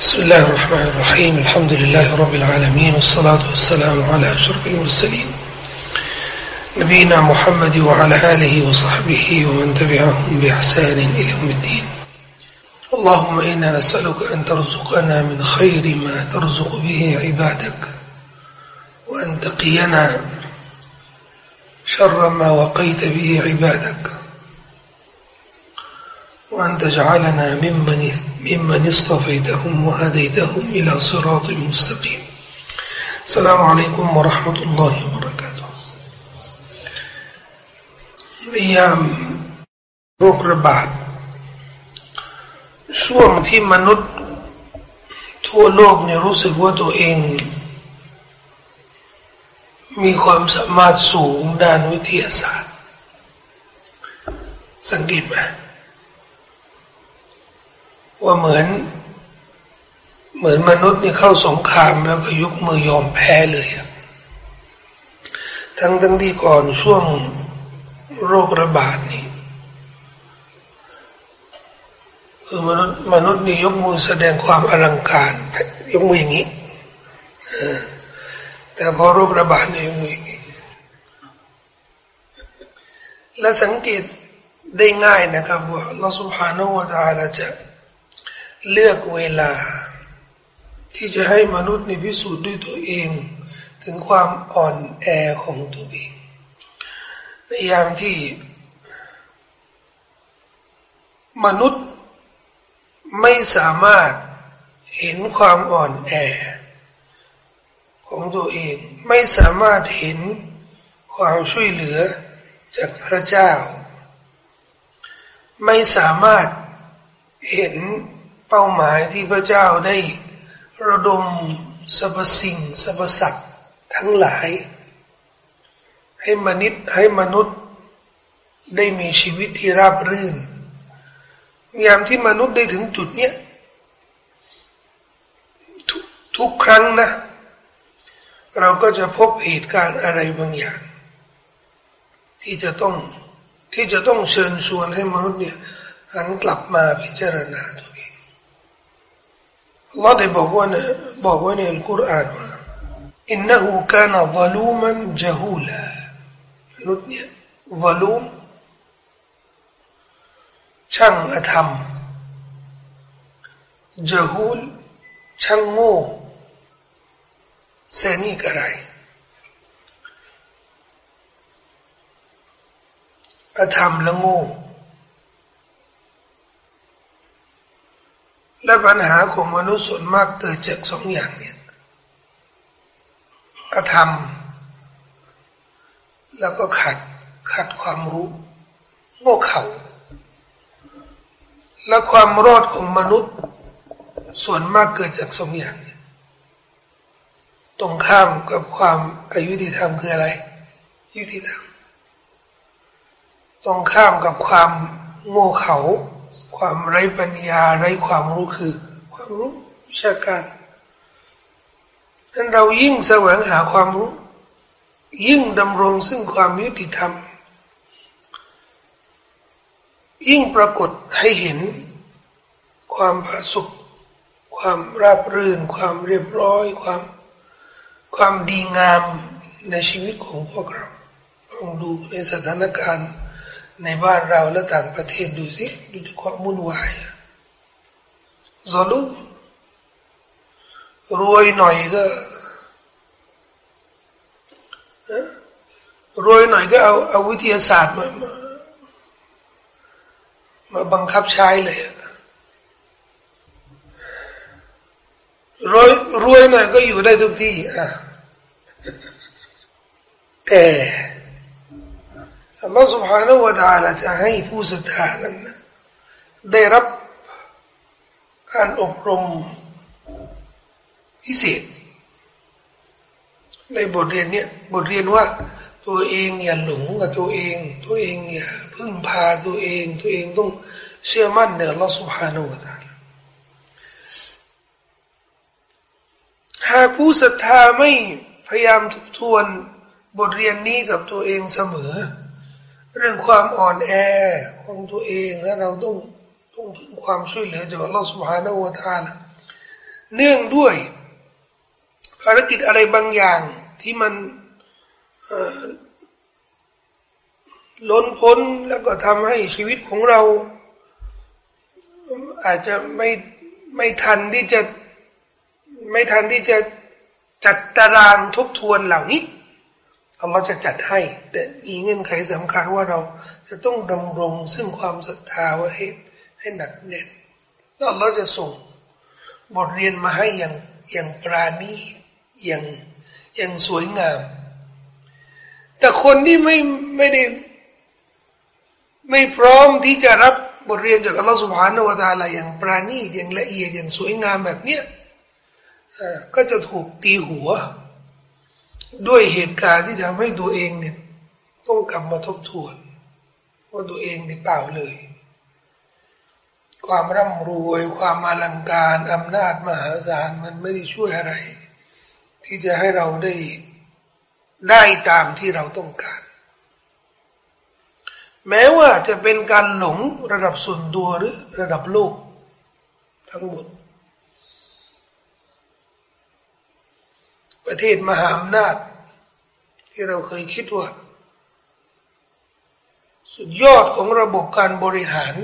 بسم الله الرحمن الرحيم. الحمد لله رب العالمين والصلاة والسلام على أشرف المرسلين. نبينا محمد وعلى آله وصحبه ومن تبعهم بإحسان إلى يوم الدين. اللهم إنا نسألك أن ترزقنا من خير ما ترزق به عبادك وأن تقينا شر ما وقيت به عبادك. وأن تجعلنا ممن ممن اصطفيتهم وهديتهم إلى صراط مستقيم السلام عليكم ورحمة الله وبركاته ในยามโรคระบาดช่วงที่มนุษย์ทั่วโลกเนี่ยรู้สึกว่าตัวเอง มีความสามารถสูงด้านวิทยาศาสตร์ สังเกตไหม ว่าเหมือน เหมือนมนุษย์นี่เข้าสงครามแล้วก็ยกมือยอมแพ้เลยทั้งทั้งที่ก่อนช่วงโรคระบาดนี่คือมนุษย์มนุษย์นี่ยกมือแสดงความอลังการ ยกมืออย่างนี้แต่พอโรคระบาดนี่ยกมืออย่างนี้และสังเกตได้ง่ายนะครับว่าเราสุภาโนวตาลาจะ เลือกเวลา ที่จะให้มนุษย์ในพิสูจน์ด้วยตัวเอง ถึงความอ่อนแอของตัวเอง ในยามที่ มนุษย์ไม่สามารถเห็นความอ่อนแอ ของตัวเองไม่สามารถเห็นความช่วยเหลือจากพระเจ้า ไม่สามารถเห็น เป้าหมายที่พระเจ้าได้ระดมสรรพสิ่งสรรพสัตว์ทั้งหลาย ให้มนุษย์ให้มนุษย์ได้มีชีวิตที่ราบรื่น ยามที่มนุษย์ได้ถึงจุดเนี้ยททุกครั้งนะ เราก็จะพบเหตุการณ์อะไรบางอย่าง ที่จะต้องที่จะต้องเชิญชวนให้มนุษย์เนี่ยหันกลับมาพิจารณาตัว เองลอได้บอกว่าเนี่ยบอกว่าในอัลกุรอานว่าอินนูกานซาลูมันจฮูลามนุษย์เนี่ยซาลูมช่างอธรรมจฮูลช่างโง่เซนีกอะไรอธรรมและโง่ และปัญหาของมนุษย์ส่วนมากเกิดจากสองอย่างเนี่ยอธรรมแล้วก็ขัดขัดความรู้โง่เขาและความรอดของมนุษย์ ส่วนมากเกิดจากสองอย่างนี่ยตรงข้ามกับความอายุติธรรมคืออะไร ยุติธรรมตรงข้ามกับความโง่เขา ความไร้ปัญญาไร้ความรู้คือ ความรู้วิชาการนั้นเรายิ่งแสวงหาความรู้ ยิ่งดำรงซึ่งความยุติธรรม ยิ่งปรากฏให้เห็น ความผาสุกความราบรื่น ความเรียบร้อย ความ ความดีงามในชีวิตของพวกเราลองดูในสถานการณ์ ในบ้านเราและต่างประเทศดูสิดูความวุ่นวายซอลุรวยหน่อยก็รวยหน่อยก็เอาเอาวิทยาศาสตร์มามามาบังคับใช้เลยรวยรวยหน่อยก็อยู่ได้ทุกที่อะแต่ อัลลอฮฺ سبحانه และ تعالى จะให้ผู้ศรัทธานั้นได้รับการอบรมพิเศษ ในบทเรียนเนี้ยบทเรียนว่า ตัวเองอย่าหลงกับตัวเอง ตัวเองอย่าพึ่งพาตัวเอง ตัวเองต้องเชื่อมั่นในอัลลอฮฺ سبحانه และ تعالى หากผู้ศรัทธาไม่พยายามทบทวนบทเรียนนี้กับตัวเองเสมอ เรื่องความอ่อนแอของตัวเองและเราต้องต้องพึ่งความช่วยเหลือจากอัลลอฮฺสุบฮานาอูตาลเนื่องด้วย ภารกิจอะไรบางอย่างที่มันล้นพ้นแล้วก็ทำให้ชีวิตของเรา อาจจะไม่ไม่ทันที่จะไม่ทันที่จะจัดตารางทบทวนเหล่านี้ อัลลอฮ์จะจัดให้ แต่มีเงื่อนไขสำคัญว่าเราจะต้องดำรงซึ่งความศรัทธาไว้ให้ให้หนักแน่นแล้วอัลลอฮ์จะส่งบทเรียนมาให้อย่างอย่างปราณีอย่างอย่างสวยงาม แต่คนที่ไม่ไม่ได้ไม่พร้อมที่จะรับบทเรียนจากอัลลอฮฺสุบฮานาวะตาลาอย่างปราณีอย่างละเอียดอย่างสวยงามแบบเนี้ยก็จะถูกตีหัว ด้วยเหตุการณ์ที่ทำให้ตัวเองเนี่ย ต้องกลับมาทบทวน ว่าตัวเองเนี่ยเปล่าเลย ความร่ำรวย ความมาลังการอำนาจมหาศาลมันไม่ได้ช่วยอะไร ที่จะให้เราได้ได้ตามที่เราต้องการ แม้ว่าจะเป็นการหลงระดับส่วนตัวหรือระดับโลก ทั้งหมด ประเทศมหาอำนาจ ที่เราเคยคิดว่า สุดยอดของระบบการบริหาร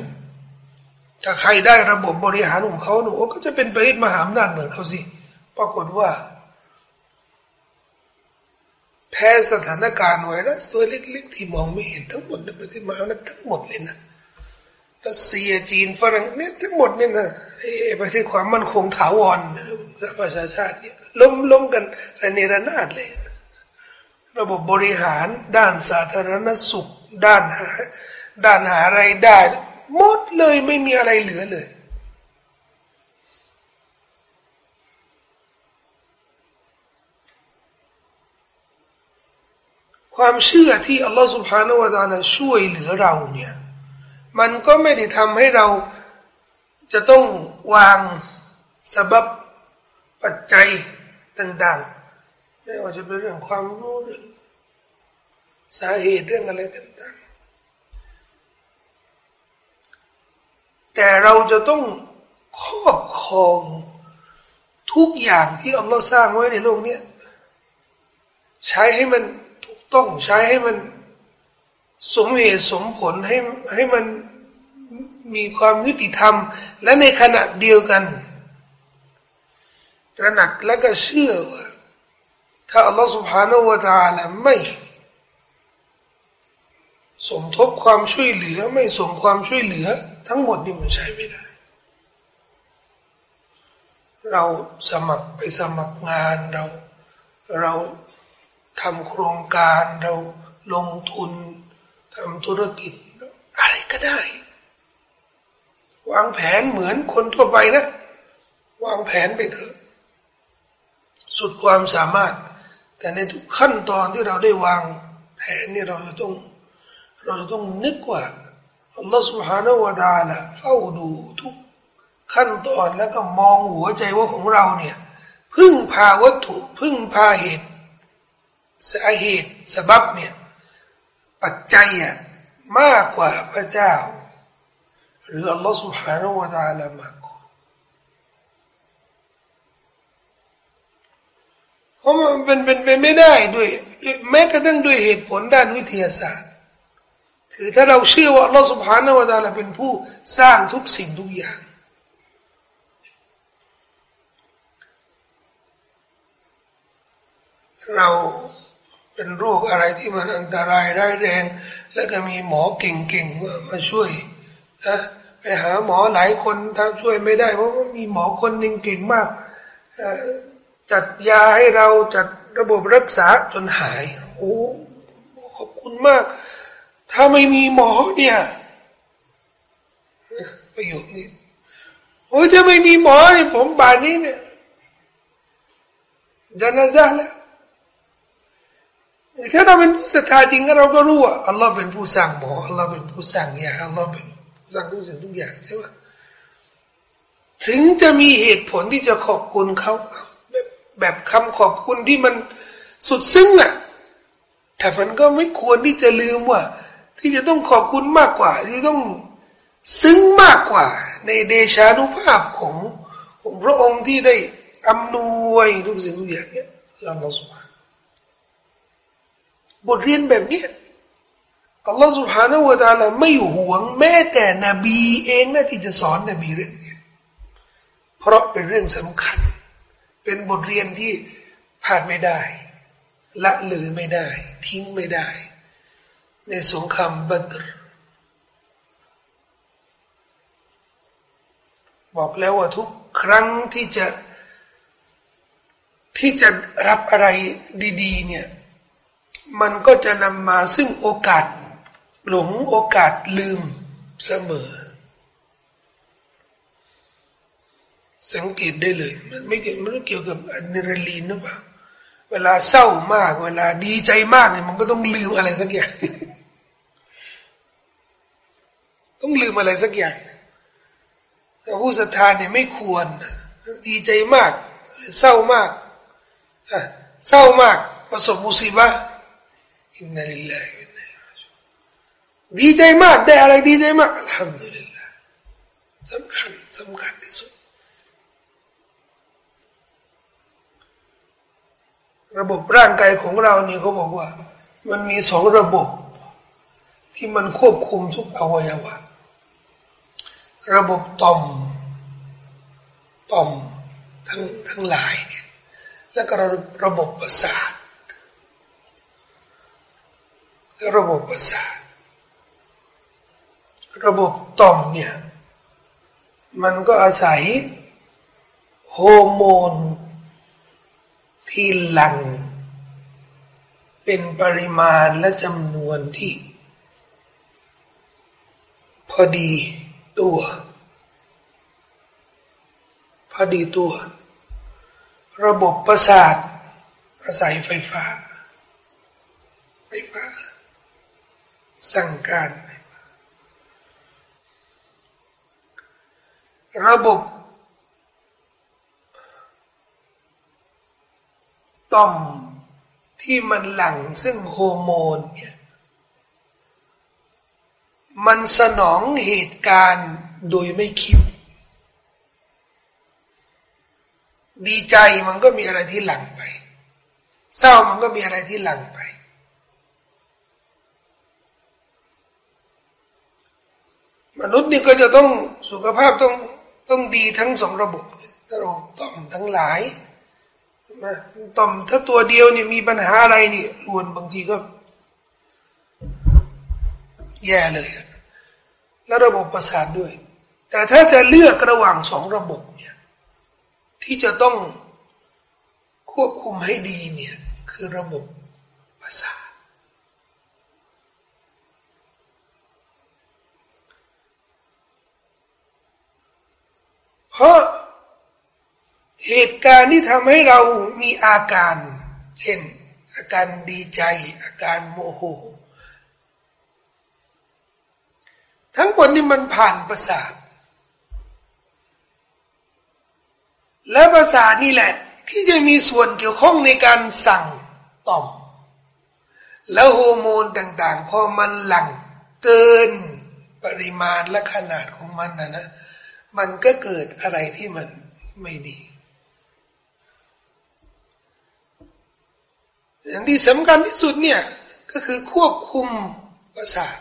ถ้าใครได้ระบบบริหารของเขาหนูก็จะเป็นประเทศมหาอำนาจเหมือนเขาสิปรากฏว่า แพ้สถานการณ์ไวรัสตัวเล็กๆ ที่มองไม่เห็นทั้งหมดในประเทศมหาอำนาจทั้งหมดเลยนะรัสเซียจีนฝรั่งเนี่ยทั้งหมดเนี่ยนะ ประเทศความมั่นคงถาวรประชาชาติเนี่ยล้มล้มกันระเนระนาดเลย ระบบบริหารด้านสาธารณสุข ด้านหาด้านหาไรายได้หมดเลยไม่มีอะไรเหลือเลย ความเชื่อที่อัลลอฮฺสุบฮานาวะตาลาช่วยเหลือเราเนี่ย มันก็ไม่ได้ทำให้เรา จะต้องวางสบับปัจจัยต่างๆไม่ว่าจะเป็นเรื่องความรู้เรื่องสาเหตุเรื่องอะไรต่างๆ แต่เราจะต้องครอบครองทุกอย่างที่อัลลอฮ์สร้างไว้ในโลกนี้ใช้ให้มันต้องใช้ให้มันสมเหตุสมผลให้ให้มัน มีความยุติธรรม และในขณะเดียวกันตระหนักและก็เชื่อว่าถ้าอัลลอฮฺ سبحانه และ تعالى ไม่ สมทบความช่วยเหลือ ไม่ส่งความช่วยเหลือ ทั้งหมดนี่มันใช้ไม่ได้ เราสมัครไปสมัครงานเราเราทำโครงการเราลงทุนทำธุรกิจ อะไรก็ได้ วางแผนเหมือนคนทั่วไปนะ วางแผนไปเถอะ สุดความสามารถ แต่ในทุกขั้นตอนที่เราได้วางแผนนี่เราจะต้อง เราจะต้องนึกว่าอัลลอฮฺสุบฮานาวะดาละเฝ้าดูทุกขั้นตอนแล้วก็มองหัวใจว่าของเราเนี่ยพึ่งพาวัตถุพึ่งพาเหตุสาเหตุสบับเนี่ยปัจจัยอะมากกว่าพระเจ้า หรืออัลลอฮ์สุฮานาวะตาลามากกว่าเพราะมันเป็นเป็นไปไม่ได้ด้วยแม้กระทั่งด้วยเหตุผลด้านวิทยาศาสตร์ คือถ้าเราเชื่อว่าอัลลอฮ์สุฮานาวะตาลาเป็นผู้สร้างทุกสิ่งทุกอย่างเราเป็นโรคอะไรที่มันอันตรายได้แรง แล้วก็มีหมอเก่งๆมามาช่วย นะไปหาหมอหลายคนทำช่วยไม่ได้เพราะว่ามีหมอคนหนึ่งเก่งมาก จัดยาให้เราจัดระบบรักษาจนหายโอ้ขอบคุณมาก ถ้าไม่มีหมอเนี่ยประโยคนี้โอ้ยถ้าไม่มีหมอเนี่ยผมบานนี้เนี่ยจะน่าซาแล้วถ้าเราเป็นผู้ศรัทธาจริงเราก็รู้ว่าอัลลอฮ์เป็นผู้สร้างหมออัลลอฮ์เป็นผู้สร้างยาอัลลอฮ์เป็น สร้างทุกสิ่งทุกอย่างใช่ไหมถึงจะมีเหตุผลที่จะขอบคุณเขาแบบแบบคำขอบคุณที่มันสุดซึ้งอะแต่มันก็ไม่ควรที่จะลืมว่า ที่จะต้องขอบคุณมากกว่า ที่ต้องซึ้งมากกว่า ในเดชานุภาพของของพระองค์ที่ได้อำนวยทุกสิ่งทุกอย่างเนี่ยคืออัลลอฮฺสุบฮานบทเรียนแบบนี้ อัลลอฮฺสุบฮานาวะตาลาไม่หวงแม้แต่นบีเองนะที่จะสอนนบีเรื่องนี้เพราะเป็นเรื่องสำคัญ เป็นบทเรียนที่พลาดไม่ได้ ละลือไม่ได้ ทิ้งไม่ได้ ในสงครามบัตรบอกแล้วว่าทุกครั้งที่จะที่จะรับอะไรดี ๆ เนี่ย มันก็จะนำมาซึ่งโอกาส หลงโอกาสลืมเสมอ สังเกตได้เลย มันไม่เกี่ยวมันเกี่ยวกับอะดรีนาลีนหรือเปล่าเวลาเศร้ามาก เวลาดีใจมากเนี่ยมันก็ต้องลืมอะไรสักอย่าง ต้องลืมอะไรสักอย่างแต่ผู้ศรัทธาเนี่ยไม่ควร ดีใจมาก เศร้ามากเศร้ามาก ประสบมุสีบะอินนัลิลลาฮิ ดีใจมากได้อะไรดีใจมากอัลฮัมดุลิลลาห์สำคัญสำคัญที่สุด ระบบร่างกายของเรานี่เขาบอกว่า มันมีสองระบบ ที่มันควบคุมทุกอวัยวะ ระบบต่อมต่อมทั้งทั้งหลายเนี่ยแล้วก็ระบบประสาทระบบประสาท ระบบต่อมเนี่ย มันก็อาศัยฮอร์โมน ที่หลั่งเป็นปริมาณและจำนวนที่ พอดีตัว พอดีตัว ระบบประสาทอาศัยไฟฟ้า ไฟฟ้า สั่งการ ระบบต่อมที่มันหลั่งซึ่งโฮอร์โมนเนี่ยมันสนองเหตุการณ์โดยไม่คิด ดีใจมันก็มีอะไรที่หลั่งไป เศร้ามันก็มีอะไรที่หลั่งไป มนุษย์นี่ก็จะต้องสุขภาพต้อง ต้องดีทั้งสองระบบกระบบต่อมทั้งหลายมาต่อมถ้าตัวเดียวเนี่ยมีปัญหาอะไรนี่รวนบางทีก็ แย่เลย และระบบประสาทด้วย แต่ถ้าจะเลือกระหว่างสองระบบเนี่ยที่จะต้องควบคุมให้ดีเนี่ย คือระบบประสาท เพราะเหตุการณ์ที่ทำให้เรามีอาการ เช่น อาการดีใจ อาการโมโห ทั้งหมดนี่มันผ่านประสาท และประสาทนี่แหละ ที่จะมีส่วนเกี่ยวข้องในการสั่งต่อม แล้วฮอร์โมนต่าง ๆ พอมันหลั่งเกินปริมาณและขนาดของมันนะนะ มันก็เกิดอะไรที่มันไม่ดีอย่างที่สำคัญที่สุดเนี่ยก็คือควบคุมประสาท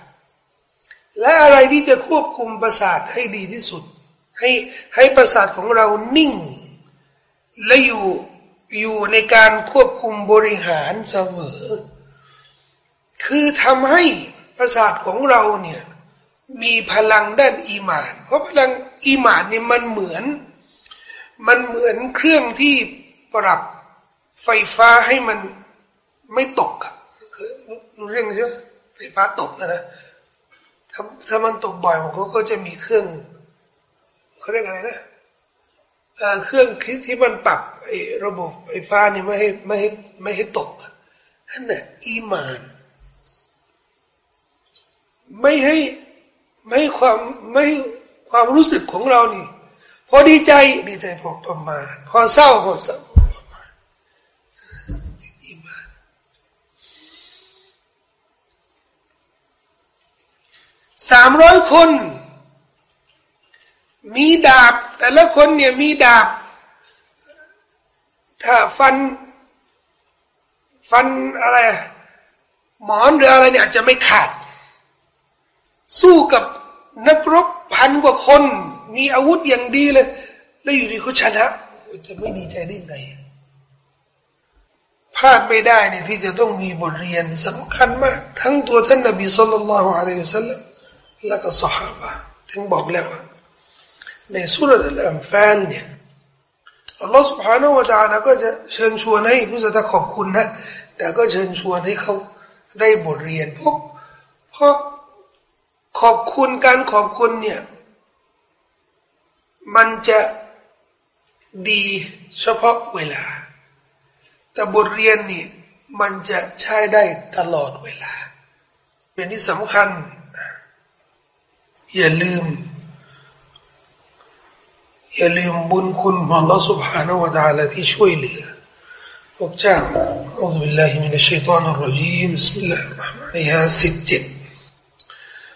และอะไรที่จะควบคุมประสาทให้ดีที่สุด ให้ให้ประสาทของเรานิ่ง และอยู่อยู่ในการควบคุมบริหารเสมอ คือทำให้ประสาทของเราเนี่ย มีพลังด้านอีมาน เพราะพลังอีมานนี่มันเหมือน มันเหมือนเครื่องที่ปรับไฟฟ้าให้มันไม่ตกอะคือเรื่องใช่ไหมไฟฟ้าตกนะถ้าถ้ามันตกบ่อยมันเขาก็จะมีเครื่องเขาเรียกอะไรนะเครื่องคิดที่มันปรับไอ้ระบบไฟฟ้านี่ไม่ให้ไม่ให้ไม่ให้ตกนั่นแหละอีมาน ไม่ให้ ไม่ความไม่ความรู้สึกของเรานี่ พอดีใจดีใจพอประมาณ พอเศร้าพอเศร้าสามร้อยคน มีดาบ แต่ละคนเนี่ยมีดาบ ถ้าฟัน ฟันอะไร หมอนหรืออะไรเนี่ยจะไม่ขาด สู้กับนักรบพันกว่าคน มีอาวุธอย่างดีเลย แล้วอยู่ดีเขาชนะจะไม่ดีใจได้ไงพลาดไม่ได้เนี่ยที่จะต้องมีบทเรียนสำคัญมาก ทั้งตัวท่านนบีสุลต่านละฮ์อะลัยฮิสัลลัมและก็สหายถึงบอกแล้วว่าในสุรษอัลฟานเนี่ยอัลลอฮฺ سبحانه และ تعالى ก็จะเชิญชวนให้ผู้ศรัทธาขอบคุณนะแต่ก็เชิญชวนให้เขาได้บทเรียนพวกเพราะ ขอบคุณการขอบคุณเนี่ย มันจะดีเฉพาะเวลา แต่บทเรียนนี่มันจะใช้ได้ตลอดเวลา เป็นที่สำคัญ อย่าลืม อย่าลืมบุญคุณของ Allah سبحانه และ تعالى ที่ช่วยเหลือพวกเจ้าอัลลอฮฺบิลลาฮิมินัชชัยฏอนอัลรจีมบิสมิลลาฮิรเราะห์มานิรเราะห์สิบเจ็ด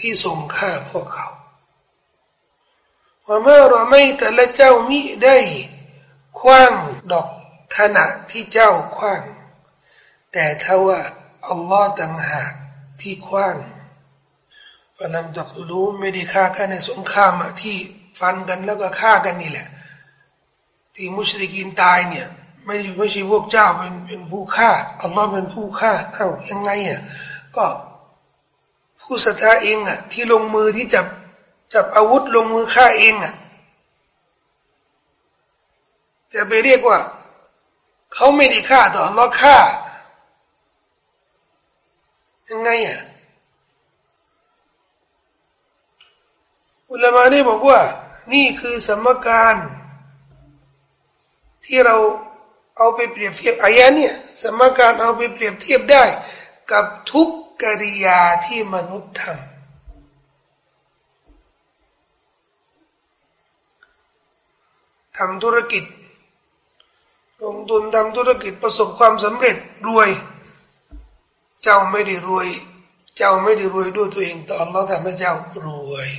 ที่ทรงฆ่าพวกเขาว่าเมื่อเราไม่แต่ละเจ้ามิได้คว้างดอกขณะที่เจ้าคว้าง แต่ถ้าว่าอัลลอฮ์ต่างหากที่คว้างพนำจากรู้ไม่ได้ฆ่ากันในสงครามที่ฟันกันแล้วก็ฆ่ากันนี่แหละ ที่มุชริกินตายเนี่ย ไม่ไม่ใช่พวกเจ้าเป็นเป็นผู้ฆ่าอัลลอฮ์เป็นผู้ฆ่าเอ้ายังไงอะก็ ผู้ศรัทธาเองอะ ที่ลงมือที่จับจับอาวุธลงมือฆ่าเองอะ จะไปเรียกว่า เขาไม่ได้ฆ่าต่อเราฆ่า ยังไงอะอุลามาได้บอกว่า นี่คือสมการ ที่เราเอาไปเปรียบเทียบอายะเนี่ย สมการเอาไปเปรียบเทียบได้ กับทุก กริยาที่มนุษย์ทำทำธุรกิจ ลงทุนทำธุรกิจประสบความสำเร็จรวย เจ้าไม่ได้รวย เจ้าไม่ได้รวยด้วยตัวเองตอนเราทำให้เจ้ารวย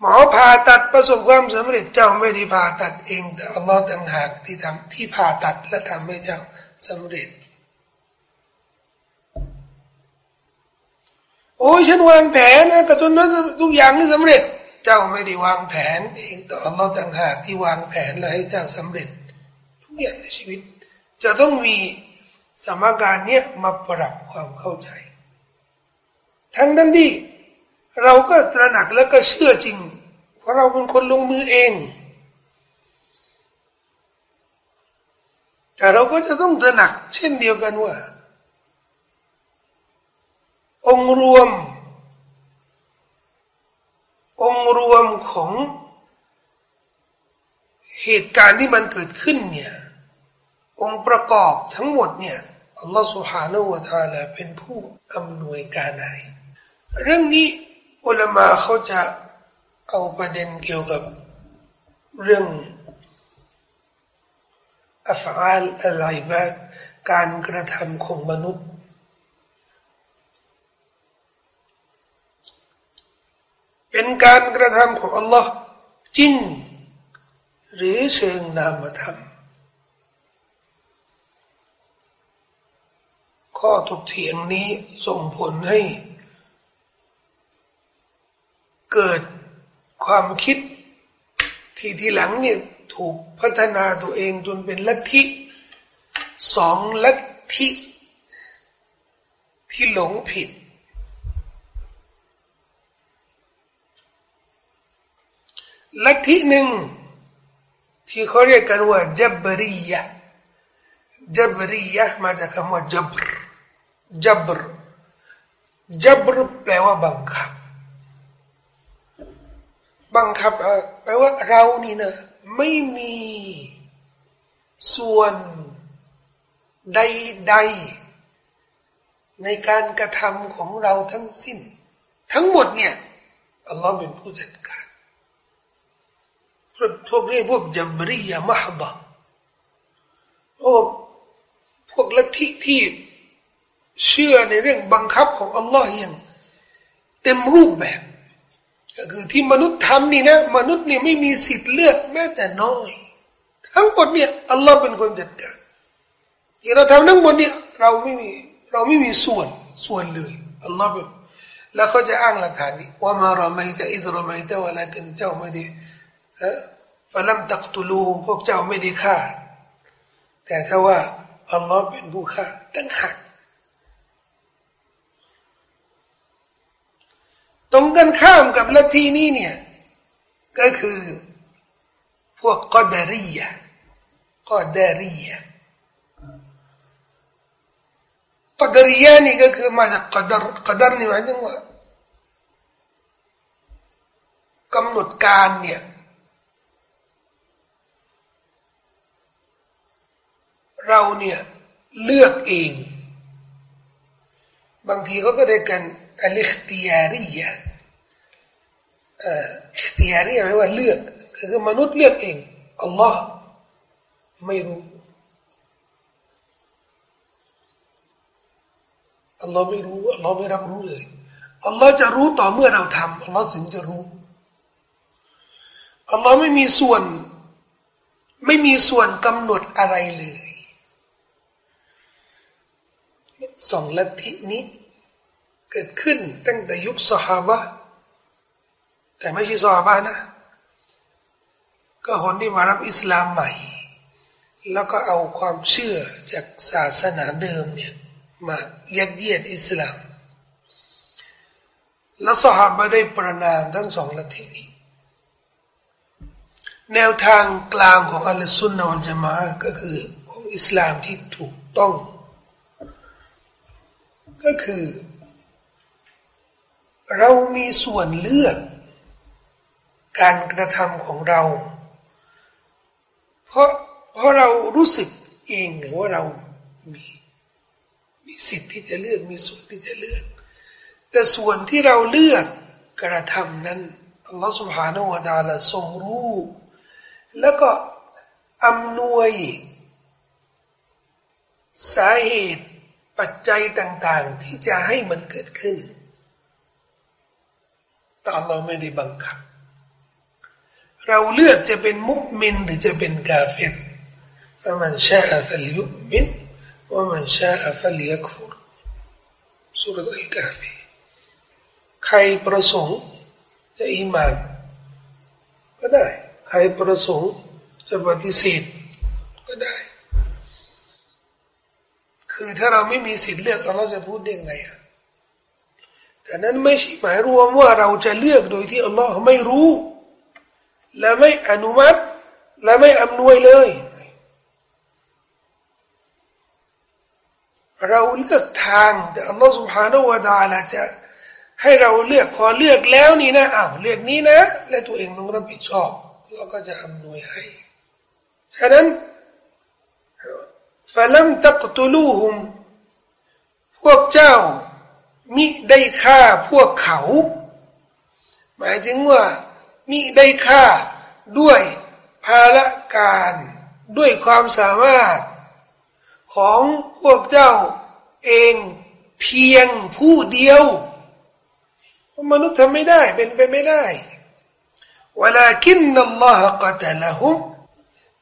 หมอผ่าตัดประสบความสำเร็จเจ้าไม่ได้ผ่าตัดเองแต่อัลลอฮ์ต่างหากที่ทำที่ผ่าตัดและทำให้เจ้าสำเร็จ โอ้ยฉันวางแผนนะแต่จนนั้นทุกอย่างนี่สำเร็จ เจ้าไม่ได้วางแผนเองต่อเราต่างหากที่วางแผนแล้วให้เจ้าสำเร็จ ทุกอย่างในชีวิต จะต้องมีสมการเนี้ยมาปรับความเข้าใจ ทั้งนั้นที่เราก็ตระหนักแล้วก็เชื่อจริง เพราะเราเป็นคนลงมือเอง แต่เราก็จะต้องตระหนักเช่นเดียวกันว่า องรวม องรวมของเหตุการณ์ที่มันเกิดขึ้นเนี่ย องค์ประกอบทั้งหมดเนี่ยอัลลอฮฺสุฮาห์นวะตาลาเป็นผู้อำนวยการให้ เรื่องนี้อุลามาเขาจะเอาประเด็นเกี่ยวกับเรื่องอัฟอาลอะไรบ้างการกระทำของมนุษย์ เป็นการกระทำของอัลลอฮ์จริง หรือเชิงนามธรรม ข้อถกเถียงนี้ส่งผลให้ เกิดความคิดที่ทีหลังเนี่ยถูกพัฒนาตัวเองจนเป็นลัทธิสองลัทธิที่หลงผิด ลัทธิหนึ่ง ที่เขาเรียกกันว่าจับรียะจับรียะมาจากคำว่าจับจับจับแปลว่าบังคับ บังคับแปลว่าเรานี่นะไม่มีส่วนใดๆในการกระทำของเราทั้งสิ้น ทั้งหมดเนี่ยอัลลอฮ์เป็นผู้จัดการ พวกนี้พวกจับรียะมหดะพวกพวกลัทธิที่เชื่อในเรื่องบังคับของอัลลอฮ์อย่างเต็มรูปแบบก็คือที่มนุษย์ทำนี่นะ มนุษย์เนี่ยไม่มีสิทธิ์เลือกแม้แต่น้อย ทั้งหมดเนี่ยอัลลอฮ์เป็นคนจัดการที่เราทำทั้งหมดเนี่ยเราไม่มีเราไม่มีส่วนส่วนเลยอัลลอฮ์เป็นแล้วเขาจะอ้างหลักฐานนี้ว่ามาเราไม่แต่อิสราไม่แต่ว่าอะไรกันเจ้าไม่ได้ ฟะลัมตักตุลูพวกเจ้าไม่ได้ฆ่า แต่ถ้าว่าอัลลอฮ์เป็นผู้ฆ่าตั้งหักตรงกันข้ามกับลัทธินี้เนี่ย ก็คือพวกกอดารียะกอดารียะกอดารียะนี่ก็คือมาจากกอดารกอดารนี่หมายถึงว่ากำหนดการเนี่ย เราเนี่ยเลือกเอง บางทีเขาก็ได้กันอัลิขติยารียะอ่าอิขติยารียะหมายว่าเลือกคือมนุษย์เลือกเองอัลลอฮ์ไม่รู้อัลลอฮ์ไม่รู้อัลลอฮ์ไม่รับรู้เลยอัลลอฮ์จะรู้ต่อเมื่อเราทำอัลลอฮ์ถึงจะรู้อัลลอฮ์ไม่มีส่วน ไม่มีส่วนกำหนดอะไรเลย สองลัทธินี้ เกิดขึ้นตั้งแต่ยุคสหาบะแต่ไม่ใช่สหาบะนะ ก็คนที่มารับอิสลามใหม่ แล้วก็เอาความเชื่อจากศาสนาเดิมเนี่ยมายัดเยียดอิสลาม แล้วสหาบะได้ประนามทั้งสองลัทธินี้แนวทางกลางของอัลลอฮฺสุนนะวันจามาก็คือของอิสลามที่ถูกต้อง ก็คือเรามีส่วนเลือก การกระทำของเรา เพราะเพราะเรารู้สึกเองว่าเรามีมีสิทธิ์ที่จะเลือกมีส่วนที่จะเลือก แต่ส่วนที่เราเลือกกระทำนั้นอัลลอฮฺ سبحانه และ تعالى ทรงรู้ แล้วก็อำนวย สาเหตุ ปัจจัยต่างๆ ที่จะให้มันเกิดขึ้นแต่เราไม่ได้บังคับ เราเลือกจะเป็นมุมินหรือจะเป็นกาเฟรว่ามันชาอัลยุมินว่ามันชาอัลยักฟุรสุรอัลกาฟีใครประสงค์จะอิมานก็ได้ ใครประสงค์จะปฏิเสธก็ได้ คือถ้าเราไม่มีสิทธิ์เลือกเราจะพูดยังไงอะแต่นั้นไม่ใช่หมายรวมว่าเราจะเลือกโดยที่อัลลอฮ์ไม่รู้ และไม่อนุมัติ และไม่อำนวยเลย เราเลือกทางแต่อัลลอฮ์สุภฮานาอูดาละจะให้เราเลือกพอเลือกแล้วนี่นะอ้าวเลือกนี้นะ และตัวเองต้องรับผิดชอบเราก็จะอำนวยให้ฉะนั้น ฟะลัมตักตุลูฮุมพวกเจ้ามิได้ฆ่าพวกเขา หมายถึงว่า มิได้ฆ่าด้วยภาระการด้วยความสามารถ ของพวกเจ้าเองเพียงผู้เดียว มนุษย์ทำไม่ได้เป็นไปไม่ได้เวล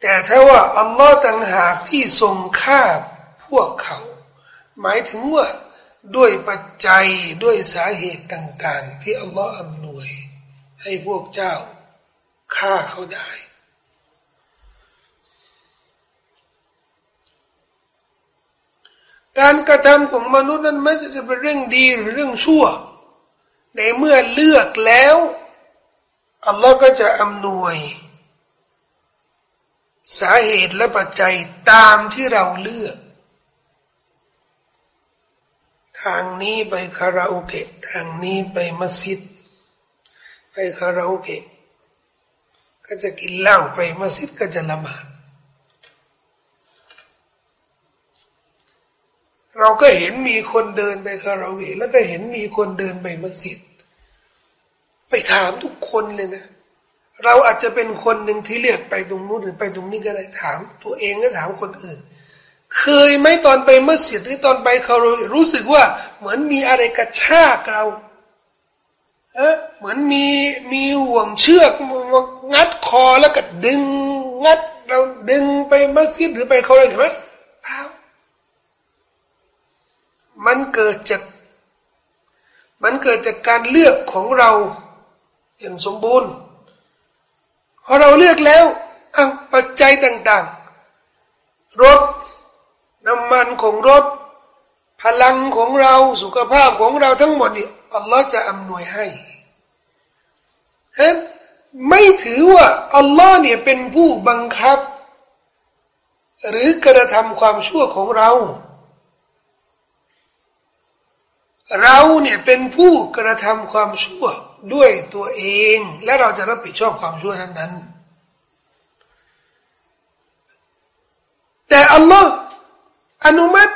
แต่ถ้าว่าอัลลอฮ์ต่างหากที่ทรงฆ่าพวกเขา หมายถึงว่าด้วยปัจจัยด้วยสาเหตุต่าง ๆ ที่อัลลอฮ์อำนวย ให้พวกเจ้าฆ่าเขาได้การกระทำของมนุษย์นั้นไม่จะเป็นเรื่องดีหรือเรื่องชั่ว ในเมื่อเลือกแล้ว อัลลอฮ์ก็จะอำนวย สาเหตุและปัจจัยตามที่เราเลือก ทางนี้ไปคาราโอเกะทางนี้ไปมัสยิด ไปคาราโอเกะก็จะกินเหล้าไปมัสยิดก็จะละหมาดเราก็เห็นมีคนเดินไปคาราโอเกะแล้วก็เห็นมีคนเดินไปมัสยิด ไปถามทุกคนเลยนะ เราอาจจะเป็นคนหนึ่งที่เลือกไปตรงนู้นหรือไปตรงนี้ก็ได้ถาม ตัวเองก็ถามคนอื่น เคยไหมตอนไปมัสยิดหรือตอนไปคารวรู้สึกว่าเหมือนมีอะไรกระชากเราเออเหมือนมีมีห่วงเชือกงัดคอแล้วก็ดึง งัดเราดึงไปมัสยิดหรือไปคาราเวไหมเปล่ามันเกิดจาก มันเกิดจากการเลือกของเราอย่างสมบูรณ์ พอเราเลือกแล้วอ้าปัจจัยต่างๆ รถน้ำมันของรถ พลังของเราสุขภาพของเราทั้งหมดนี่อัลลอฮ์จะอำนวยให้เห็นไม่ถือว่าอัลลอฮ์เนี่ยเป็นผู้บังคับ หรือกระทำความชั่วของเรา เราเนี่ยเป็นผู้กระทำความชั่ว ด้วยตัวเอง และเราจะรับผิดชอบความชั่วนั้นนั้นแต่อัลลอฮ์อนุมัติ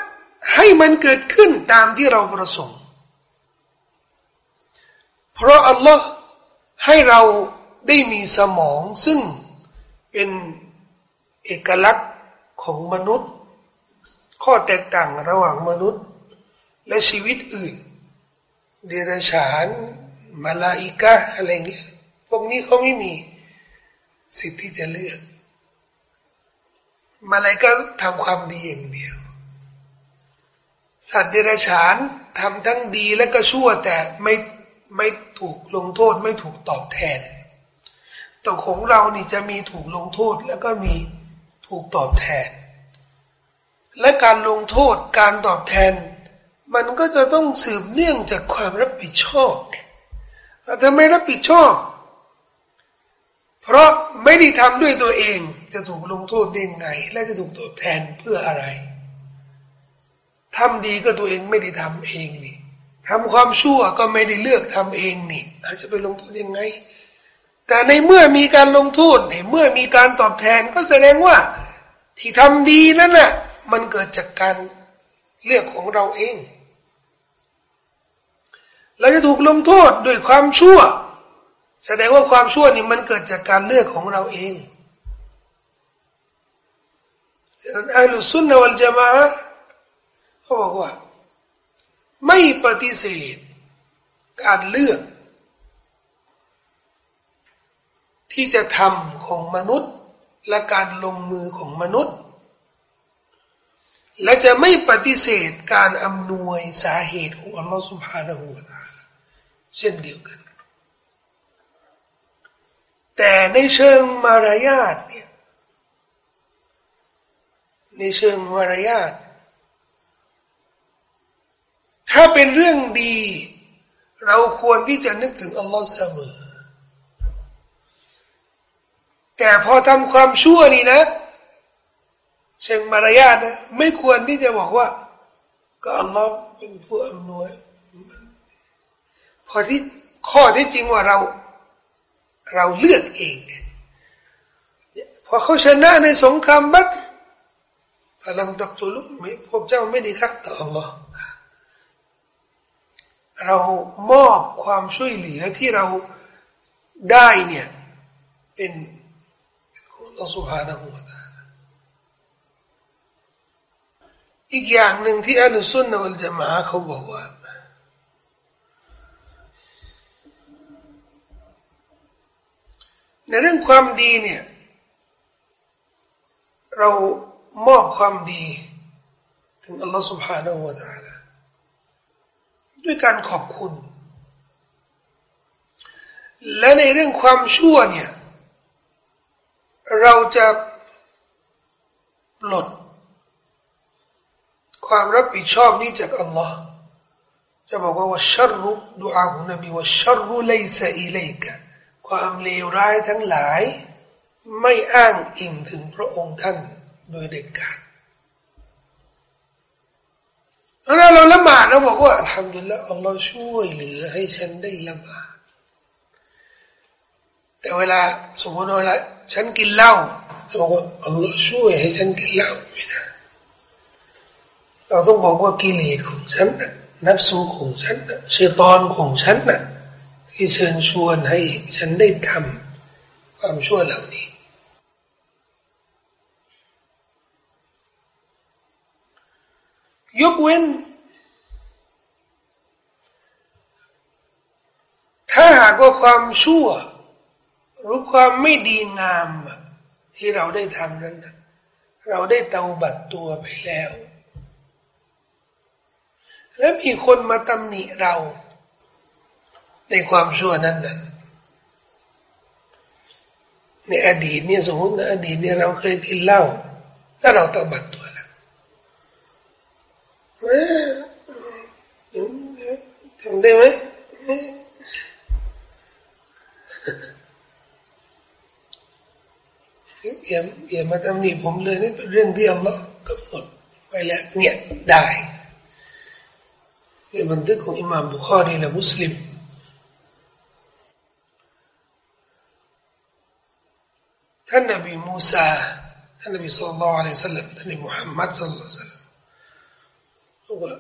ให้มันเกิดขึ้นตามที่เราประสงค์ เพราะอัลลอฮ์ให้เราได้มีสมองซึ่งเป็นเอกลักษณ์ของมนุษย์ ข้อแตกต่างระหว่างมนุษย์ และชีวิตอื่น เดรัจฉาน มาลาอิกะอะไรเงี้ยพวกนี้เขาไม่มีสิทธิ์ที่จะเลือก มาลายก็ทำความดีอย่างเดียว สัตว์เดรัจฉานทำทั้งดีและก็ชั่วแต่ไม่ไม่ถูกลงโทษไม่ถูกตอบแทนแต่ของเรานี่จะมีถูกลงโทษแล้วก็มีถูกตอบแทน และการลงโทษการตอบแทน มันก็จะต้องสืบเนื่องจากความรับผิดชอบ ถ้าไม่รับผิดชอบ เพราะไม่ได้ทำด้วยตัวเอง จะถูกลงโทษได้ไง และจะถูกตอบแทนเพื่ออะไรทำดีก็ตัวเองไม่ได้ทำเองนี่ทำความชั่วก็ไม่ได้เลือกทำเองนี่อาจจะไปลงโทษยังไง แต่ในเมื่อมีการลงโทษในเมื่อมีการตอบแทนก็แสดงว่า ที่ทำดีนั่นแหะมันเกิดจากการเลือกของเราเอง เราจะถูกลงโทษด้วยความชั่ว แสดงว่าความชั่วนี่มันเกิดจากการเลือกของเราเองอัลลอฮฺสุนนะวัลจามะเขาบอกว่า ไม่ปฏิเสธ การเลือก ที่จะทำของมนุษย์ และการลงมือของมนุษย์ และจะไม่ปฏิเสธการอำนวยสาเหตุของอัลลอฮฺสุบฮานะฮูวะตา เช่นเดียวกัน แต่ในเชิงมารยาทเนี่ยในเชิงมารยาทถ้าเป็นเรื่องดี เราควรที่จะนึกถึงอัลลอฮ์เสมอ แต่พอทำความชั่วนี่นะ เชิงมารยาทนะ ไม่ควรที่จะบอกว่า ก็อัลลอฮ์เป็นผู้อำนวย พอที่ข้อที่จริงว่าเราเราเลือกเองพอเขาชนะในสงครามบัตพลังตักตุลุไม่พวกเจ้าไม่ได้คักต่ออัลลอฮ์เรามอบความช่วยเหลือที่เราได้เนี่ย เป็นของอัลลอฮ์สุฮานะฮูวะตาอีกอย่างหนึ่งที่อัลลอฮ์สุนนะวัลจามะเขาบอกว่า ในเรื่องความดีเนี่ย เรามอบความดี ถึงอัลลอฮฺ سبحانه และ تعالى ด้วยการขอบคุณ และในเรื่องความชั่วเนี่ย เราจะปลด ความรับผิดชอบนี้จากอัลลอฮ์จะบอกว่าว่าชัรุดูอาของนบีว่าชัรุเลสอิเลกะ ความเลวร้ายทั้งหลาย ไม่อ้างอิงถึงพระองค์ท่านโดยเด็ดขาดแล้วเราละหมาดเราบอกว่าทำจนแล้วอัลลอฮ์ช่วยเหลือให้ฉันได้ละหมาดแต่เวลาสมมติเวลาฉันกินเหล้าบอกว่าอัลลอฮ์ช่วยให้ฉันกินเหล้าไม่ได้เราต้องบอกว่ากิเลสของฉันนะนับสูของฉันนะเชตอนของฉันนะ ที่เชิญชวนให้ฉันได้ทำความชั่วเหล่านี้ ยกเว้น ถ้าหากว่าความชั่ว หรือความไม่ดีงาม ที่เราได้ทำนั้นเราได้เตาบัดตัวไปแล้ว และมีคนมาตำหนิเรา ในความชั่วนั้นนั้นในอดีตเนี่ยสมมติในอดีตเนี่ยเราเคยกินเหล้าถ้าเราตาบัดตัวแล้วทำได้ไหมอย่าอย่ามาตำหนิผมเลยนี่เป็นเรื่องที่อัลลอฮ์กำหนดไว้แล้วเนี่ยได้ในบันทึกของอิหม่ามบุคอรีและมุสลิม ท่านนบีมูซาท่านนบีสุลต่านอะลัยฮิสัลลัมท่านนบีมุฮัมมัดสุลต่านสัลลัมว่า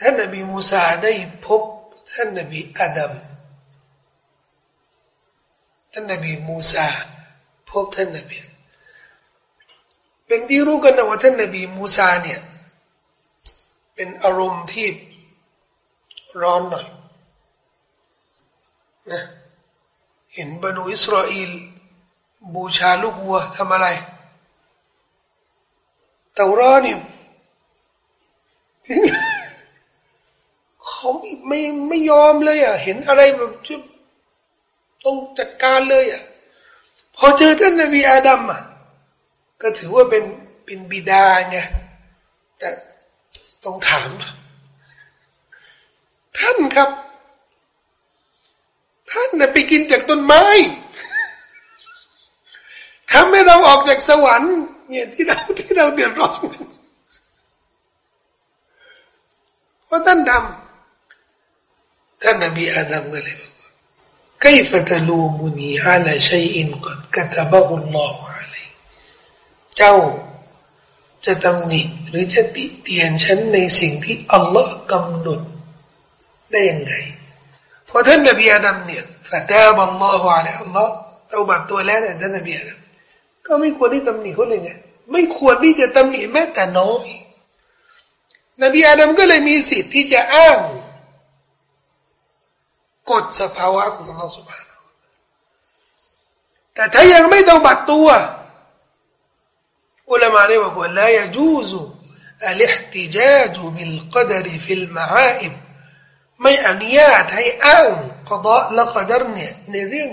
ท่านนบีมูซาได้พบท่านนบีอาดัมท่านนบีมูซาพบท่านนบีเป็นที่รู้กันนะว่าท่านนบีมูซาเนี่ยเป็นอารมณ์ที่ร้อนหน่อยนะเห็นบรรดอิสราเอล บูชาลูกวัวทำอะไรเตารอนี่เขาไม่ไม่ไม่ยอมเลยอะ เห็นอะไรแบบต้องจัดการเลยอะ พอเจอท่านนบีอาดัมอะ ก็ถือว่าเป็นเป็นบิดาไงแต่ต้องถาม ท่านครับ ท่านน่ะไปกินจากต้นไม้ เราออกจากสวรรค์เนี่ยที่เราที่เราเดือดร้อนเพราะท่านทำท่านนบีอาดัมก็เลยบอกว่า كيف تلومني على شيء قد كتبه الله علي เจ้าจะตำหนิหรือจะติเตียนฉันในสิ่งที่อัลลอฮ์กำหนดได้ยังไงพอท่านนบีอาดัมเนี่ยฟาตาบัลลอฮฺอะลัยอัลลอฮ์เตาบัตตัวแล้วเนี่ยท่านนบีอาดัม ก็ไม่ควรที่ตำหนิเขาเลยไงไม่ควรที่จะตำหนิแม้แต่น้อยนบีอาดัมก็เลยมีสิทธิ์ที่จะอ้างกฎสภาวะของอัลลอฮฺสุบฮาแต่ถ้ายังไม่ตาบัตตัวอุลามะเนี่ยบอกว่าลายจูซุอัลอิติจาจุบิลกดรฟิลมาอิบไม่อนุญาตให้อ้างกดะและกดรเนี่ยในเรื่อง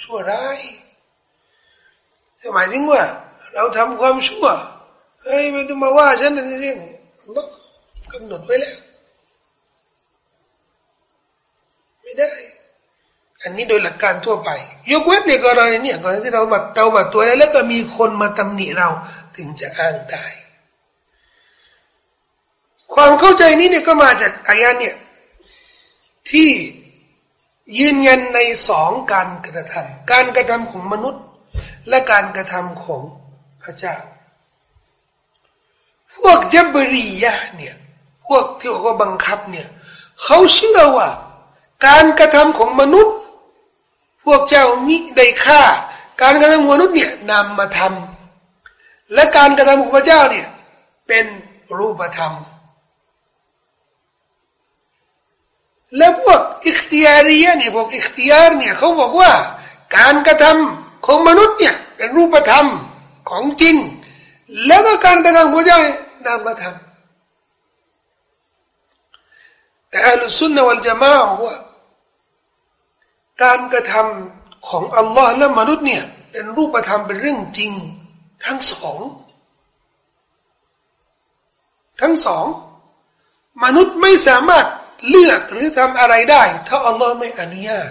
ชั่วร้าย หมายถึงว่า เราทำความชั่วเฮ้ยไม่ต้องมาว่าฉันในเรื่องเรากำหนดไว้แล้วไม่ได้ อันนี้โดยหลักการทั่วไป ยกเว้นในกรณีเนี่ยกรณีที่เราบัดเตาบัดตัวแล้วก็มีคนมาตำหนิเราถึงจะอ้างได้ ความเข้าใจนี้เนี่ยก็มาจากอายะเนี่ยที่ยืนยันในสองการกระทำการกระทำของมนุษย์ และการกระทำของพระเจ้า พวกเจบรียะเนี่ย พวกที่บอกว่าบังคับเนี่ย เขาเชื่อว่า การกระทำของมนุษย์ พวกเจ้ามิได้ฆ่า การกระทำของมนุษย์เนี่ยนำมาทำและการกระทำของพระเจ้าเนี่ย เป็นรูปธรรม และพวกอิคติยารีเนี่ยพวกอิคติยารเนี่ยเขาบอกว่า การกระทำ ของมนุษย์เนี่ยเป็นรูปธรรมของจริง แล้วก็การกระทำของพระเจ้านามธรรมแต่อัลสุนนะวัลจามาว่าการกระทำของอัลลอฮ์และมนุษย์เนี่ยเป็นรูปธรรมเป็นเรื่องจริงทั้งสอง ทั้งสอง มนุษย์ไม่สามารถเลือกหรือทำอะไรได้ ถ้าอัลลอฮ์ไม่อนุญาต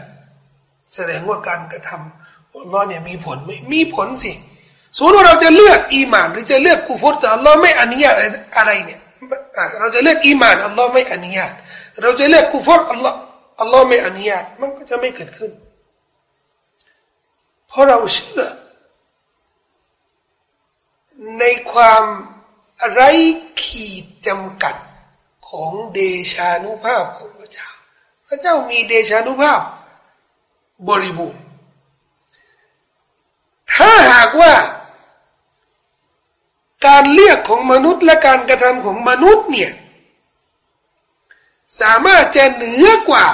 แสดงว่าการกระทำ อัลลอฮ์เนี่ยมีผลไหมมีผลสิสมมติว่าเราจะเลือกอีมานหรือจะเลือกกุฟรแต่อัลลอฮ์ไม่อนุญาตอะไรเนี่ยเราจะเลือกอีมานอัลลอฮ์ไม่อนุญาตเราจะเลือกกุฟรอัลลอฮ์อัลลอฮ์ไม่อนุญาตมันก็จะไม่เกิดขึ้น เพราะเราเชื่อ ในความไร้ขีดจำกัดของเดชานุภาพของพระเจ้า พระเจ้ามีเดชานุภาพ บริบูรณ์ ถ้าหากว่า การเลือกของมนุษย์และการกระทำของมนุษย์เนี่ยสามารถจะเหนือกว่า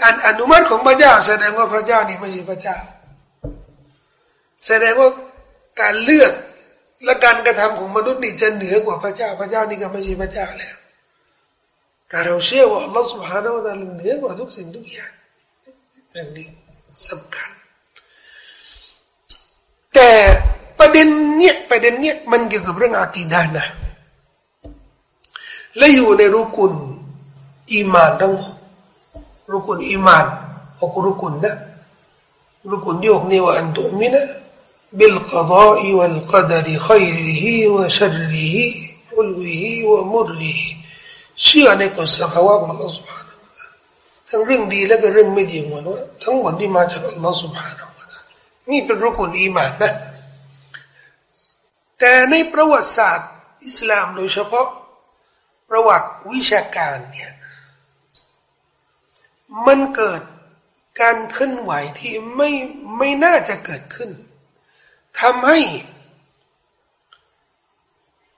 การอนุมัติของพระเจ้า แสดงว่าพระเจ้านี่ไม่ใช่พระเจ้า แสดงว่าการเลือกและการกระทำของมนุษย์นี่จะเหนือกว่าพระเจ้า พระเจ้านี่ก็ไม่ใช่พระเจ้าแล้วแต่เราเชื่อว่าอัลลอฮฺสุบฮานาอัลลอฮฺเหนือกว่าทุกสิ่งทุกอย่างอย่างนี้สำคัญ แต่ประเด็นเนี้ยประเด็นเนี้ยมันเกี่ยวกับเรื่องอากีดานะและอยู่ในรุกุลอีมานทั้งรุกุลอีมานหกรุกุลนะรุกุลที่หกนี้ว่าอันตุมินะ بالقضاء والقدر خيره وشره حلوه ومره เชื่อในกฎสภาวะของอัลลอฮฺ سبحانه และ تعالى ทั้งเรื่องดีและก็เรื่องไม่ดีหมดว่าทั้งหมดที่มาจากอัลลอฮฺ سبحانه และ تعالى นี่เป็นรุกุลอีมานนะแต่ในประวัติศาสตร์อิสลามโดยเฉพาะประวัติวิชาการเนี่ยมันเกิดการเคลื่อนไหวที่ไม่ไม่น่าจะเกิดขึ้นทำให้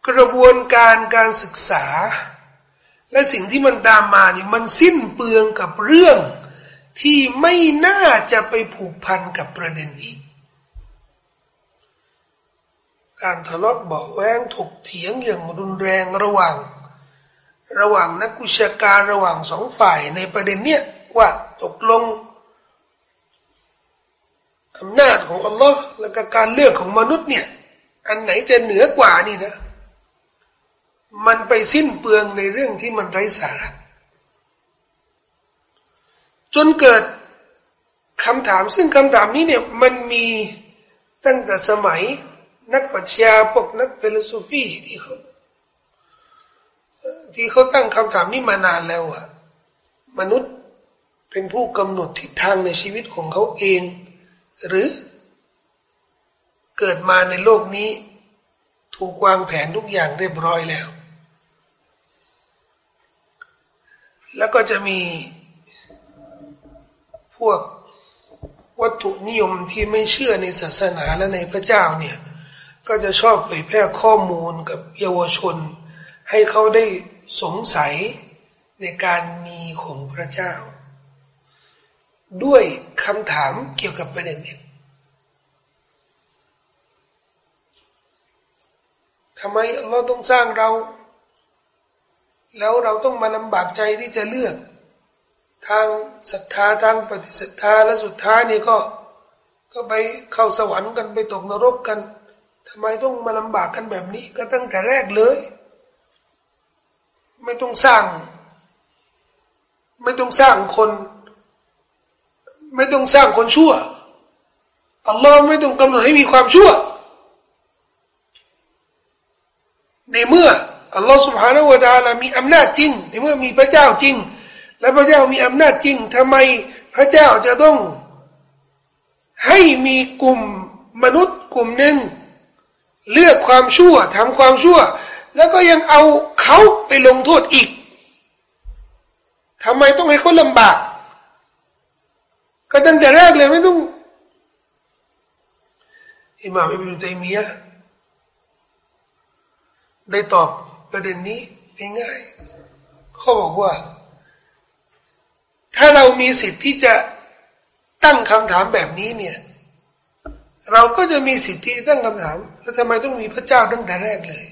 กระบวนการการศึกษา และสิ่งที่มันตามมาเนี่ยมันสิ้นเปลืองกับเรื่อง ที่ไม่น่าจะไปผูกพันกับประเด็นนี้ การทะเลาะเบาแวงถกเถียงอย่างรุนแรงระหว่าง ระหว่างนักวิชาการระหว่างสองฝ่ายในประเด็นเนี้ยว่าตกลงอำนาจของอัลลอฮ์และกการเลือกของมนุษย์เนี่ย อันไหนจะเหนือกว่านี่นะ มันไปสิ้นเปลืองในเรื่องที่มันไร้สาระ จนเกิดคำถามซึ่งคำถามนี้เนี่ยมันมีตั้งแต่สมัยนักปรัชญาพวกนักฟิโลโซฟีที่เขาที่เขาตั้งคำถามนี้มานานแล้วอะมนุษย์เป็นผู้กำหนดทิศทางในชีวิตของเขาเอง หรือเกิดมาในโลกนี้ ถูกวางแผนทุกอย่างเรียบร้อยแล้ว แล้วก็จะมี พวกวัตถุนิยมที่ไม่เชื่อในศาสนาและในพระเจ้าเนี่ย ก็จะชอบเผยแพร่ข้อมูลกับเยาวชน ให้เขาได้สงสัยในการมีของพระเจ้า ด้วยคำถามเกี่ยวกับประเด็นนี้ทำไมเราต้องสร้างเรา แล้วเราต้องมาลำบากใจที่จะเลือก ทางศรัทธาทางปฏิศรัทธาและสุดท้ายนี่ก็ ก็ไปเข้าสวรรค์กันไปตกนรกกันทำไมต้องมาลำบากกันแบบนี้ ก็ตั้งแต่แรกเลยไม่ต้องสร้าง ไม่ต้องสร้างคน ไม่ต้องสร้างคนชั่วอัลลอฮ์ไม่ต้องกำหนดให้มีความชั่ว ในเมื่ออัลลอฮ์ سبحانه และ تعالى มีอำนาจจริง ในเมื่อมีพระเจ้าจริง และพระเจ้ามีอำนาจจริงทำไมพระเจ้าจะต้อง ให้มีกลุ่มมนุษย์กลุ่มหนึ่งเลือกความชั่วทำความชั่ว แล้วก็ยังเอาเขาไปลงโทษอีกทำไมต้องให้เขาลำบาก ก็ตั้งแต่แรกเลยไม่ต้องอิมามอิบนุตัยมียะได้ตอบประเด็นนี้ง่ายๆเขาบอกว่า ถ้าเรามีสิทธิ์ที่จะตั้งคำถามแบบนี้เนี่ย เราก็จะมีสิทธิ์ที่ตั้งคำถามแล้วทำไมต้องมีพระเจ้าตั้งแต่แรกเลย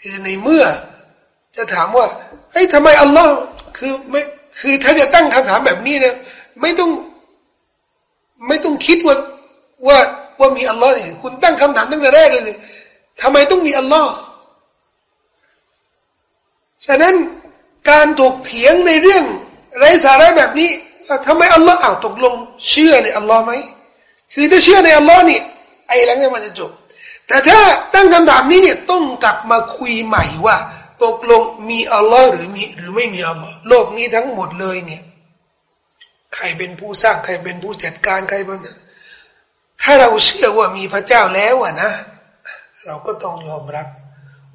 คือในเมื่อจะถามว่าเฮ้ยทำไมอัลลอฮ์คือไม่คือถ้าจะตั้งคำถามแบบนี้เนี่ยไม่ต้อง ไม่ต้องคิดว่าว่าว่ามีอัลลอฮ์เนี่ยคุณตั้งคำถามตั้งแต่แรกเลยทำไมต้องมีอัลลอฮ์ฉะนั้น การถกเถียงในเรื่องไร้สาระแบบนี้ทำไมอัลลอฮ์อ้าวตกลง เชื่อในอัลลอฮ์ไหมคือถ้าเชื่อในอัลลอฮ์นี่ไอ้หลังนี้มันจะจบ แต่ถ้าตั้งคำถามนี้เนี่ยต้องกลับมาคุยใหม่ว่า ตกลงมีอัลลอฮ์หรือมีหรือไม่มีอัลลอฮ์โลกนี้ทั้งหมดเลยเนี่ยใครเป็นผู้สร้างใครเป็นผู้จัดการใครบ้างถ้ถ้าเราเชื่อว่ามีพระเจ้าแล้วอะนะ เราก็ต้องยอมรับ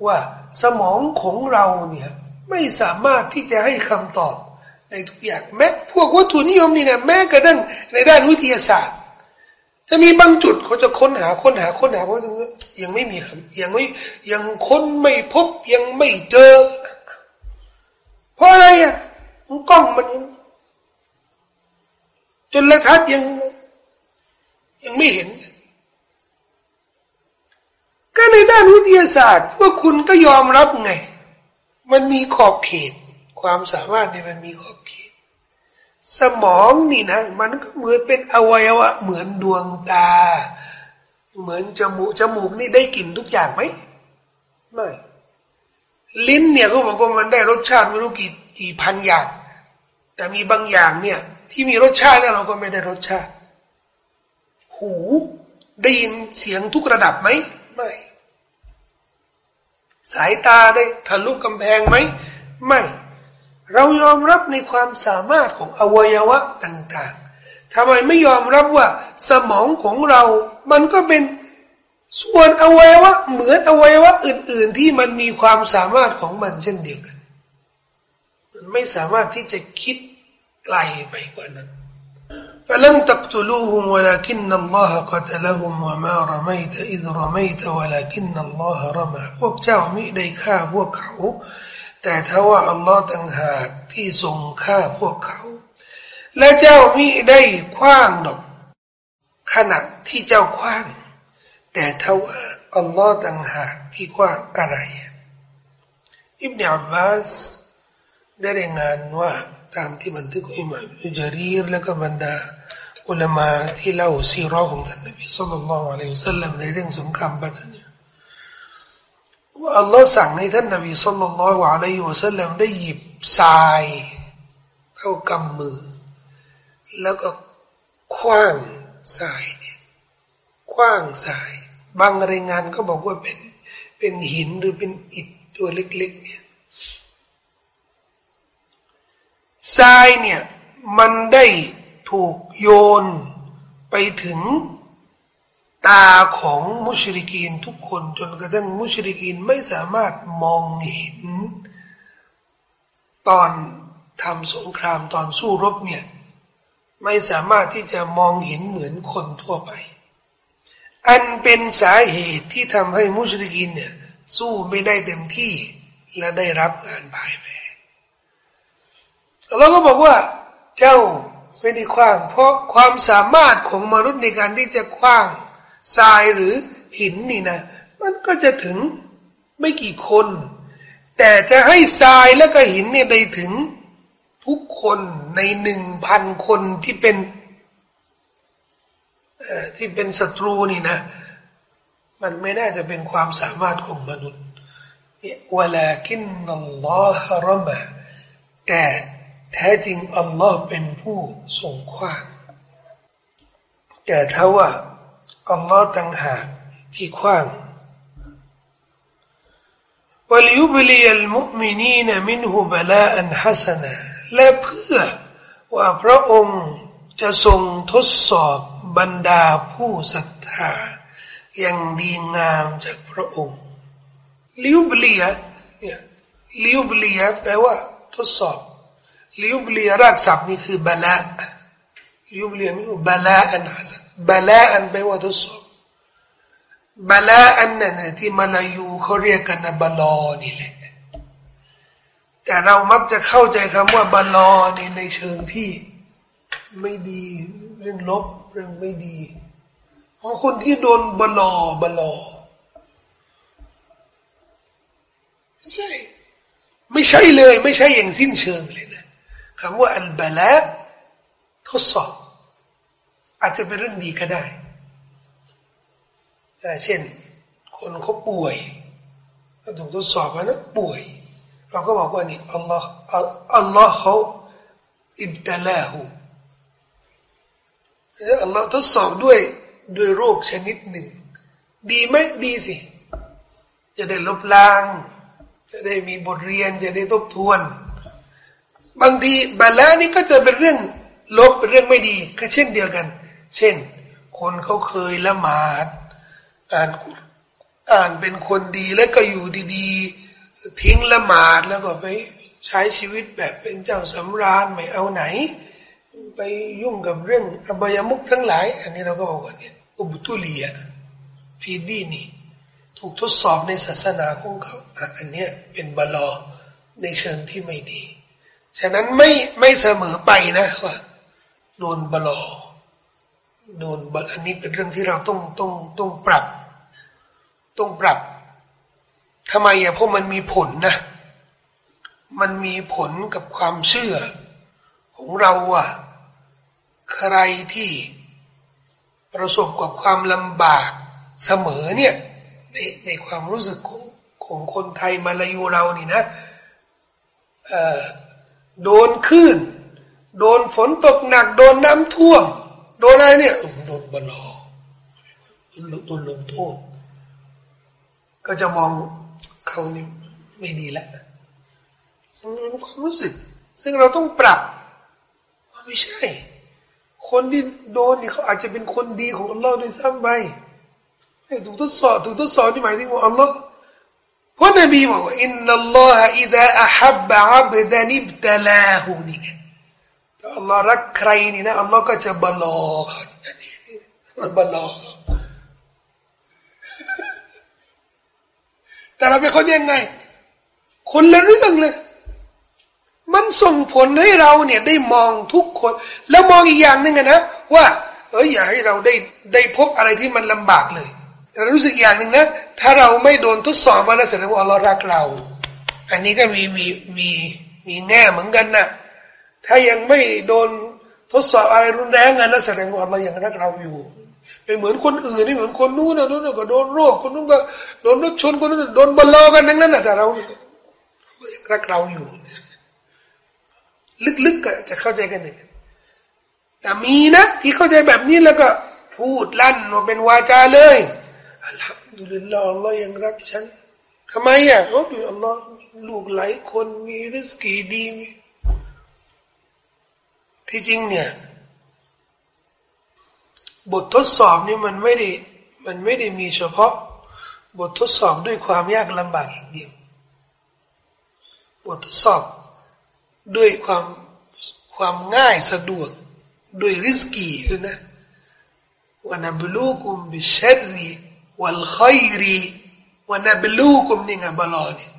ว่าสมองของเราเนี่ย ไม่สามารถที่จะให้คำตอบในทุกอย่างแม้พวกวัตถุนิยมนี่นะแม้กระทั่งในด้านวิทยาศาสตร์ จะมีบางจุดเขาจะค้นหาค้นหาค้นหาว่าะยังไม่มียังไม่ยังค้นไม่พบยังไม่เจอ เพราะอะไรอะกล้องมันจนละทัดยังยังไม่เห็น ก็ในด้านวิทยาศาสตร์ พวกคุณก็ยอมรับไง มันมีขอบเขต ความสามารถเนี่ยมันมีขอบเขต สมองนี่นะ มันก็เหมือนเป็นอวัยวะ เหมือนดวงตา เหมือนจมูกจมูกนี่ได้กลิ่นทุกอย่างไหมไม่ลิ้นเนี่ยเขาบอกว่ามันได้รสชาติไม่รู้กี่กี่พันอย่าง แต่มีบางอย่างเนี่ย ที่มีรสชาติแล้วเราก็ไม่ได้รสชาติ หูได้ยินเสียงทุกระดับไหมไม่ สายตาได้ทะลุกำแพงไหม ไม่ เรายอมรับในความสามารถของอวัยวะต่างๆทำไมไม่ยอมรับว่าสมองของเรา มันก็เป็นส่วนอวัยวะเหมือนอวัยวะอื่น ๆ ที่มันมีความสามารถของมันเช่นเดียวกัน มันไม่สามารถที่จะคิดไกลไปกว่านั้น فلم تقتلوهم ولكن الله قتلهم وما رميت إذ رميت ولكن الله رمى พวกเจ้ามิได้ฆ่าพวกเขา แต่ถ้าว่าอัลลอฮ์ต่างหากที่ทรงฆ่าพวกเขา และเจ้ามิได้คว้างดอก ขณะที่เจ้าคว้าง แต่ถ้าว่าอัลลอฮ์ต่างหากที่คว้างอะไรอิบเนอับบาสได้รายงานว่า ตามที่บันทึกอิมามจารีรและก็บรรดาอุลามาที่เล่าซีรอของท่านนบีสุลต่านละอะลัยฮิสัลลัมในเรื่องสงครามบัตรเนี่ยว่าอัลลอฮ์สั่งให้ท่านนบีสุลต่านละอะลัยฮิวะสัลลัมได้หยิบทรายเข้ากำมือ แล้วก็คว้างทรายเนี่ยคว้างทราย บางรายงานก็บอกว่าเป็นเป็นหินหรือเป็นอิฐตัวเล็กๆเนี่ย ทรายเนี่ยมันได้ถูกโยนไปถึงตาของมุชริกีนทุกคนจนกระทั่งมุชริกีนไม่สามารถมองเห็น ตอนทำสงครามตอนสู้รบเนี่ยไม่สามารถที่จะมองเห็นเหมือนคนทั่วไป อันเป็นสาเหตุที่ทำให้มุชริกีนเนี่ยสู้ไม่ได้เต็มที่และได้รับการพ่ายแพ้ เราก็บอกว่าเจ้าไม่ได้คว้าง เพราะความสามารถของมนุษย์ในการที่จะคว้างทรายหรือหินนี่นะ มันก็จะถึงไม่กี่คน แต่จะให้ทรายแล้วก็หินเนี่ยไปถึงทุกคนในหนึ่งพันคนที่เป็นที่เป็นศัตรูนี่นะ มันไม่น่าจะเป็นความสามารถของมนุษย์เวลากินนัลลอฮ์รมะแต่ แท้จริงอัลลอฮ์เป็นผู้ทรงขว้างแต่ถ้าว่าอัลลอฮ์ต่างหากที่ขว้าง وليبلي المؤمنين منه بلاء حسنا และเพื่อว่าพระองค์จะทรงทดสอบบรรดาผู้ศรัทธาอย่างดีงามจากพระองค์ลิวบเลียเนี่ยลิวบเลียแปลว่าทดสอบ ลิวบเลียรากศัพท์นี่คือบาละลิวบเลียไม่รู้บาละอันฮัสบาละอันแปลว่าทดสอบบาละอันนั่นที่มาลายูเขาเรียกกันนะบาลอนี่แหละแต่เรามักจะเข้าใจคำว่าบาลอนี่ในเชิงที่ไม่ดีเรื่องลบเรื่องไม่ดีเพราะคนที่โดนบาลอบาลอไม่ใช่ ไม่ใช่เลย ไม่ใช่อย่างสิ้นเชิงเลยนะ คำว่าอัลบาละทดสอบ อาจจะเป็นเรื่องดีก็ได้ เช่น คนเขาป่วยก็ถูกทดสอบนะป่วย เราก็บอกว่านี่อัลลอฮ์อัลลอฮ์เขาอิบตะลาหูอัลลอฮ์ทดสอบด้วยด้วยโรคชนิดหนึ่ง ดีไหมดีสิ จะได้ลบล้าง จะได้มีบทเรียนจะได้ทบทวน บางทีบาลานี่ก็จะเป็นเรื่องลบเป็นเรื่องไม่ดีก็เช่นเดียวกัน เช่น คนเขาเคยละหมาดอ่านอ่านเป็นคนดีแล้วก็อยู่ดีๆ ทิ้งละหมาดแล้วก็ไปใช้ชีวิตแบบเป็นเจ้าสำราญไม่เอาไหน ไปยุ่งกับเรื่องอบายมุกทั้งหลาย อันนี้เราก็บอกว่าเนี่ยอุบุตุลียฟีดีนี่ถูกทดสอบในศาสนาของเขาอันนี้เป็นบลอในเชิงที่ไม่ดี ฉะนั้นไม่ไม่เสมอไปนะว่าโดนบลอโดนบอันนี้เป็นเรื่องที่เราต้องต้องต้องปรับ ต้องปรับทำไมอะเพราะมันมีผลนะ มันมีผลกับความเชื่อ ของเราอะใครที่ประสบกับความลำบากเสมอเนี่ยในในความรู้สึกของของคนไทยมาลายูเรานี่นะเอ่อ โดนคลื่น โดนฝนตกหนัก โดนน้ำท่วม โดนอะไรเนี่ยโดนบลอโดนลงโทษ ก็จะมองเขานี่ไม่ดีแล้วมันความรู้สึก ซึ่งเราต้องปรับว่าไม่ใช่ คนที่โดนนี่เขาอาจจะเป็นคนดีของอัลลอฮ์ด้วยซ้ำไปถูกทดสอบถูกทดสอบนี่หมายถึงว่าอัลลอฮ์เพราะนบีบอกว่าอินนัลลอฮะอิดะอัฮับบะอับดานิบตะลาหูนี่ไงถ้าอัลลอฮ์รักใครนี่นะอัลลอฮ์ก็จะบลอเขามันบลอแต่เราไปเขายังไง คนละเรื่องเลย มันส่งผลให้เราเนี่ยได้มองทุกคน แล้วมองอีกอย่างหนึ่งนะว่า เอออย่าให้เราได้ได้พบอะไรที่มันลำบากเลย แต่รู้สึกอย่างหนึ่งนะ ถ้าเราไม่โดนทดสอบมาแล้วแสดงว่าอัลลอฮ์รักเรา อันนี้ก็มีมีมีมีแง่เหมือนกันนะถ้ายังไม่โดนทดสอบอะไรรุนแรงกันนะแสดงว่าอัลลอฮ์ยังรักเราอยู่ไม่เหมือนคนอื่นนี่เหมือนคนนู้นนะนู้นก็โดนโรคคนนู้นก็โดนรถชนคนนู้นโดนบอลลอกันทั้งนั้นนะแต่เรารักเราอยู่ ลึกๆก็จะเข้าใจกันหนึ่งแต่มีนะ ที่เข้าใจแบบนี้แล้วก็พูดลั่นมาเป็นวาจาเลย อัลฮัมดุลิลลาห์อัลลอฮ์ยังรักฉันทำไมอะโอ้ยอัลลอฮ์ลูกหลายคนมีริสกีดีมีที่จริงเนี่ย บททดสอบนี่มันไม่ได้มันไม่ได้มีเฉพาะ บททดสอบด้วยความยากลำบากอย่างเดียวบททดสอบด้วยความความง่ายสะดวกด้วยริสกีด้วยนะวันบลูกุมบิชรี วัลขัยรีวันนบลูกุมนี่ไงบาลอนี่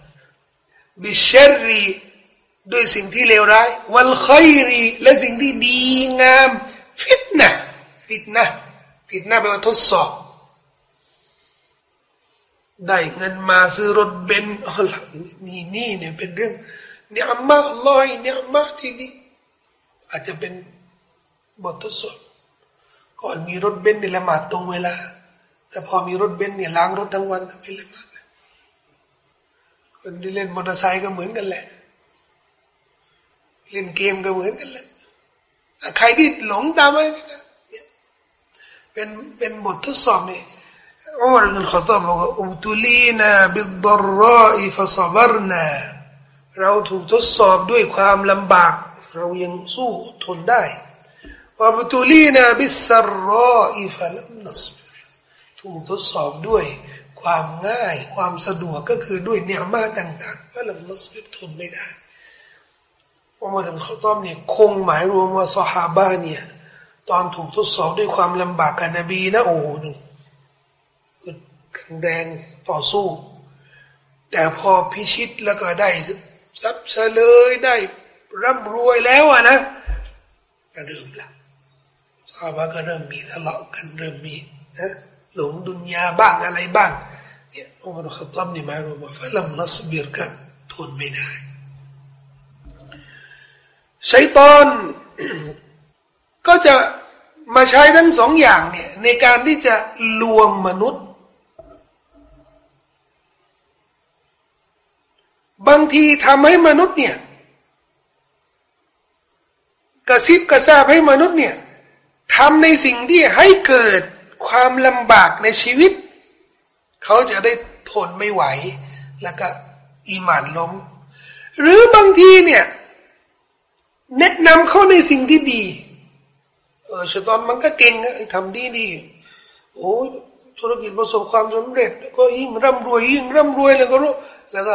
บิชรีด้วยสิ่งที่เลวร้ายวัลขัยรีและสิ่งที่ดีงาม ฟิตนะฟิตนะฟิตนะแปลว่าทดสอบ ได้เงินมาซื้อรถเบนซ์อ๋อนี่นี่เนี่ยเป็นเรื่องنعمة الله نعمة ที่นี่อาจจะเป็นบททดสอบ ก่อนมีรถเบนซ์เนี่ยละหมาดตรงเวลา แต่พอมีรถเบนซ์เนี่ยล้างรถทั้งวันไม่ละหมาดคนที่เล่นมอเตอร์ไซค์ก็เหมือนกันแหละ เล่นเกมก็เหมือนกันแหละใครที่หลงตามไปเป็นเป็นบททดสอบเนี่ยอุมัรบินค็อฏฏ็อบบอกว่า ابتلينا بالض راء فصبرنا เราถูกทดสอบด้วยความลำบาก เรายังสู้ทนได้وابتلينا بالسراء فلم نص ถูกทดสอบด้วยความง่ายความสะดวกก็คือด้วยنعمة ต่างๆว่า لم نصبر ทนไม่ได้อุมัรบินค็อฏฏ็อบเนี่ยคงหมายรวมว่าสหาบาเนี่ย ตอนถูกทดสอบด้วยความลำบากกับนบีนะโอ้หนึ่งแข็งแรงต่อสู้ แต่พอพิชิตแล้วก็ได้ทรัพย์เฉลยได้ร่ำรวยแล้วอะนะก็เริ่มละซาบะก็เริ่มมีทะเลาะกันเริ่มมีนะ หลงดุนยาบ้างอะไรบ้างเนี่ยอุมารขตับนี่หมายว่าฟะลัมนัสบิรกันทนไม่ได้ชัยตอนก็จะมาใช้ทั้งสองอย่างเนี่ยในการที่จะลวงมนุษย์ บางทีทำให้มนุษย์เนี่ยกระซิบกระซาบให้มนุษย์เนี่ยทำในสิ่งที่ให้เกิด ความลำบากในชีวิต เขาจะได้ทนไม่ไหว แล้วก็อีหมานล้มหรือบางทีเนี่ย แนะนำเขาในสิ่งที่ดี เออชตอนมันก็เก่งนะทำดีดีโอ้ธุรกิจประสบความสำเร็จ ก็ยิ่งร่ำรวยยิ่งร่ำรวยแล้วก็รู้แล้วก็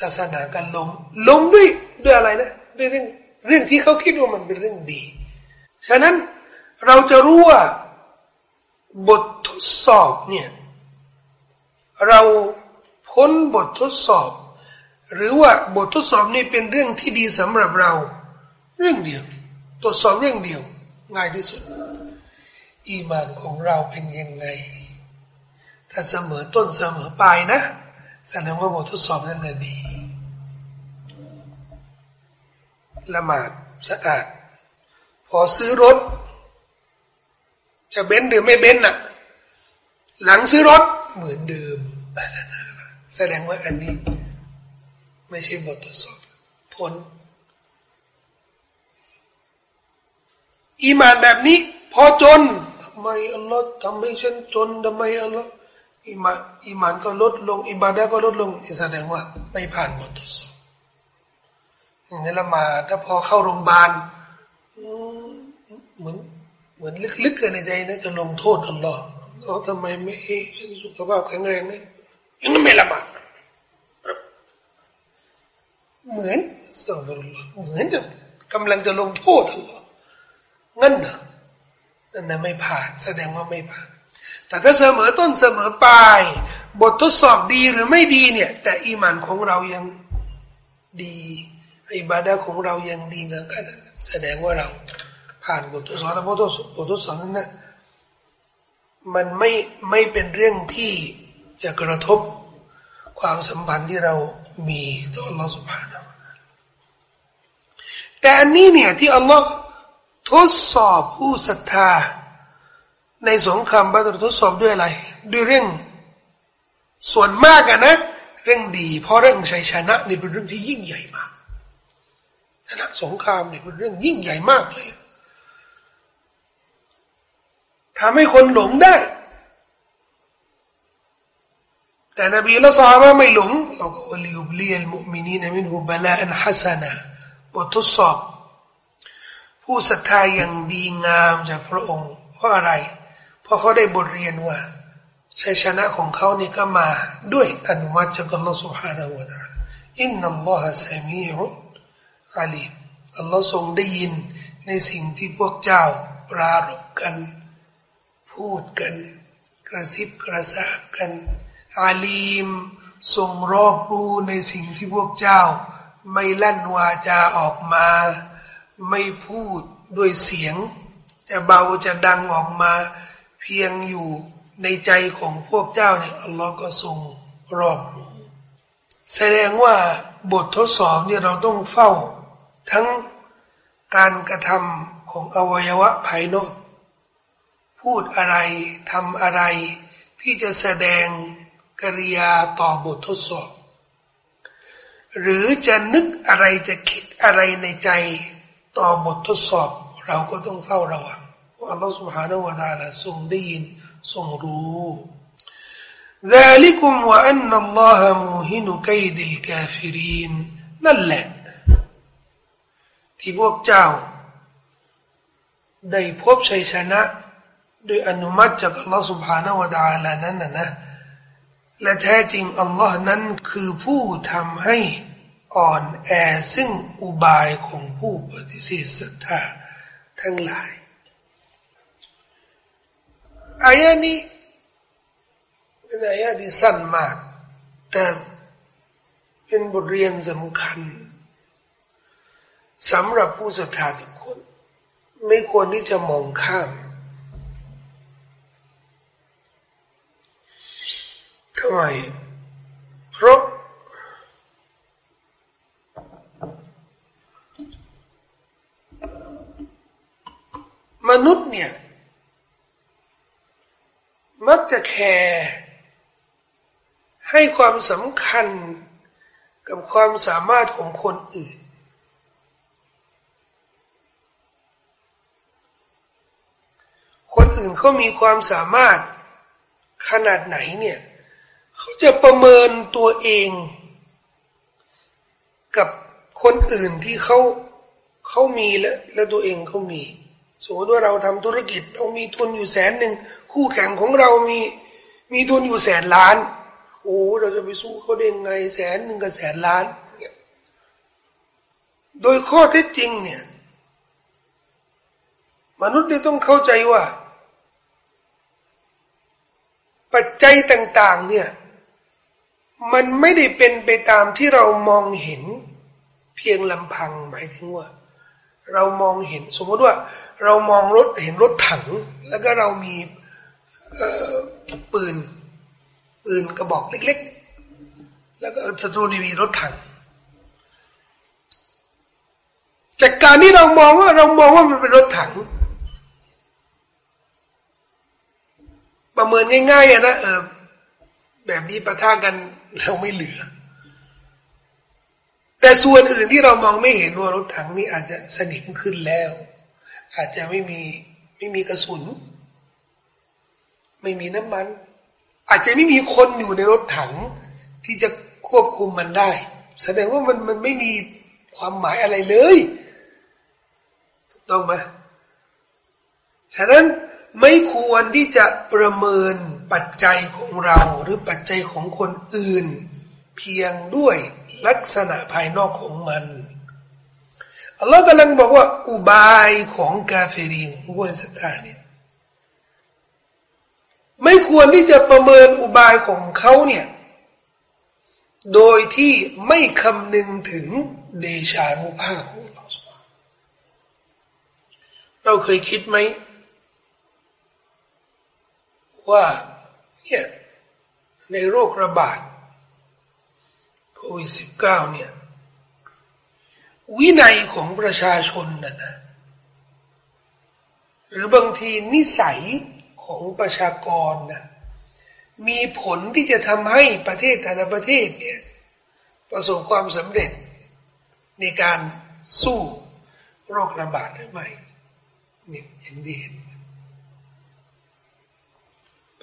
ศาสนาการลงลงด้วยด้วยอะไรนะด้วยเรื่องเรื่องที่เขาคิดว่ามันเป็นเรื่องดี ฉะนั้นเราจะรู้ว่า บททดสอบเนี่ย เราพ้นบททดสอบ หรือว่าบททดสอบนี่เป็นเรื่องที่ดีสำหรับเรา เรื่องเดียวตรวจสอบเรื่องเดียว ง่ายที่สุด อีมานของเราเป็นยังไง ถ้าเสมอต้นเสมอปลายนะแสดงว่าบททดสอบนั้นดี ละหมาดสะอาด พอซื้อรถ จะเบนหรือไม่เบนน่ะ หลังซื้อรถเหมือนเดิมแสดงว่าอันนี้ ไม่ใช่บททดสอบผลอีมานแบบนี้ พอจนทำไมอัลลอฮ์ทำให้ฉันจนทำไมอัลลอฮ์อีมานอีมานก็ลดลงอิบาดะก็ลดลงแสดงว่า ไม่ผ่านบททดสอบนี่ละมาถ้าพอเข้าโรงพยาบาลเหมือนเห มือนลึกๆกันในใจนะจะลงโทษอัลลอฮ์เราทำไมไม่ฉันสุขภาพแข็งแรงไหมยังไม่ละมาเหมือนสตอฟรุลลอฮ์เหมือนจะกำลังจะลงโทษอัลลอฮ์งั้นนะนั่นนะไม่ผ่านแสดงว่าไม่ผ่าน แต่ถ้าเสมอต้นเสมอปลาย บททดสอบดีหรือไม่ดีเนี่ย แต่อีมานของเรายังดีอิบาดาของเรายังดีงั้นก็แสดงว่าเรา ผ่านบททดสอบและบททดสอบนั้นนะมันไม่ไม่เป็นเรื่องที่จะกระทบความสัมพันธ์ที่เรามีต่อเราสุภาพนะแต่อันนี้เนี่ยที่อัลลอฮ์ทดสอบผู้ศรัทธา ในสงครามบัตรทดสอบด้วยอะไร ด้วยเรื่องส่วนมากอะนะ เรื่องดี เพราะเรื่องชัยชนะนี่เป็นเรื่องที่ยิ่งใหญ่มากชนะสงครามนี่เป็นเรื่องยิ่งใหญ่มากเลย ทำให้คนหลงได้ แต่นบีละซาบะไม่หลงเราก็วลิยุบลียลมุมินีนมินหุบลาอันฮัสนะบททดสอบผู้ศรัทธาอย่างดีงามจากพระองค์ เพราะอะไร เพราะเขาได้บทเรียนว่าชัยชนะของเขานี่ก็มาด้วยอนุมัติจากอัลลอฮฺ سبحانه และ تعالى อินนัลลอฮฺซามีรุอาลีอัลลอฮ์ทรงได้ยินในสิ่งที่พวกเจ้าปรารบกัน พูดกัน กระซิบกระซาบกัน อาลีมทรงรอบรู้ในสิ่งที่พวกเจ้า ไม่ลั่นวาจาออกมา ไม่พูดด้วยเสียง จะเบาจะดังออกมา เพียงอยู่ในใจของพวกเจ้าเนี่ยอัลลอฮ์ก็ทรงรอบรู้แสดงว่าบททดสอบเนี่ยเราต้องเฝ้า ทั้งการกระทำของอวัยวะภายนอก พูดอะไรทำอะไร ที่จะแสดงกริยาต่อบททดสอบ หรือจะนึกอะไรจะคิดอะไรในใจต่อบททดสอบเราก็ต้องเฝ้าระวังว่าอัลลอฮฺ سبحانه และ تعالى ทรงได้ยินทรงรู้ ذلكم وأن الله موهن كيد الكافرين นั่นแหละ ที่พวกเจ้า ได้พบชัยชนะ โดยอนุมัติจากอัลลอฮฺ سبحانه และ تعالى นั้นนะนะและแท้จริงอัลลอฮ์นั้นคือผู้ทำให้อ่อนแอซึ่งอุบายของผู้ปฏิเสธศรัทธาทั้งหลายอายะนี้เป็นอายะที่สั้นมาก แต่เป็นบทเรียนสำคัญสำหรับผู้ศรัทธาทุกคน ไม่ควรที่จะมองข้าม ทำไมเพราะมนุษย์เนี่ย มักจะแคร์ให้ความสำคัญกับความสามารถของคนอื่น คนอื่นเขามีความสามารถขนาดไหนเนี่ย เขาจะประเมินตัวเอง กับคนอื่นที่เขาเขามีและและตัวเองเขามี สมมติว่าเราทำธุรกิจเรามีทุนอยู่แสนหนึ่งคู่แข่งของเรามีมีทุนอยู่แสนล้าน โอ้เราจะไปสู้เขาได้ไงแสนหนึ่งกับแสนล้านโดยข้อเท็จจริงเนี่ย มนุษย์เนี่ยต้องเข้าใจว่า ปัจจัยต่าง ๆ เนี่ย มันไม่ได้เป็นไปตามที่เรามองเห็น เพียงลำพังหมายถึงว่า เรามองเห็นสมมติว่า เรามองรถเห็นรถถัง แล้วก็เรามีปืน ปืนกระบอกเล็ก ๆ แล้วก็ศัตรูนีมีรถถังจากการที่เรามองว่าเรามองว่ามันเป็นรถถัง ประเมินง่ายๆนะเออแบบนี้ประท่ากัน เราไม่เหลือ แต่ส่วนอื่นที่เรามองไม่เห็นว่ารถถังนี้อาจจะสนิมขึ้นแล้ว อาจจะไม่มีไม่มีกระสุน ไม่มีน้ำมัน อาจจะไม่มีคนอยู่ในรถถัง ที่จะควบคุมมันได้ แสดงว่ามันมันไม่มีความหมายอะไรเลยถูกต้องไหมฉะนั้นไม่ควรที่จะประเมิน ปัจจัยของเราหรือปัจจัยของคนอื่น เพียงด้วยลักษณะภายนอกของมันอัลลอฮ์กำลังบอกว่า อุบายของกาเฟรีนผู้คนศรัทธาเนี่ยไม่ควรที่จะประเมินอุบายของเขาเนี่ยโดยที่ไม่คำนึงถึงเดชานุภาพของเราเคยคิดไหมว่า เนี่ยในโรคระบาดโควิดสิบเก้าเนี่ย วินัยของประชาชนนะนะ หรือบางทีนิสัยของประชากรนะมีผลที่จะทำให้ประเทศแต่ละประเทศเนี่ย ประสบความสำเร็จในการสู้โรคระบาดหรือไม่เนี่ยอย่างที่เห็น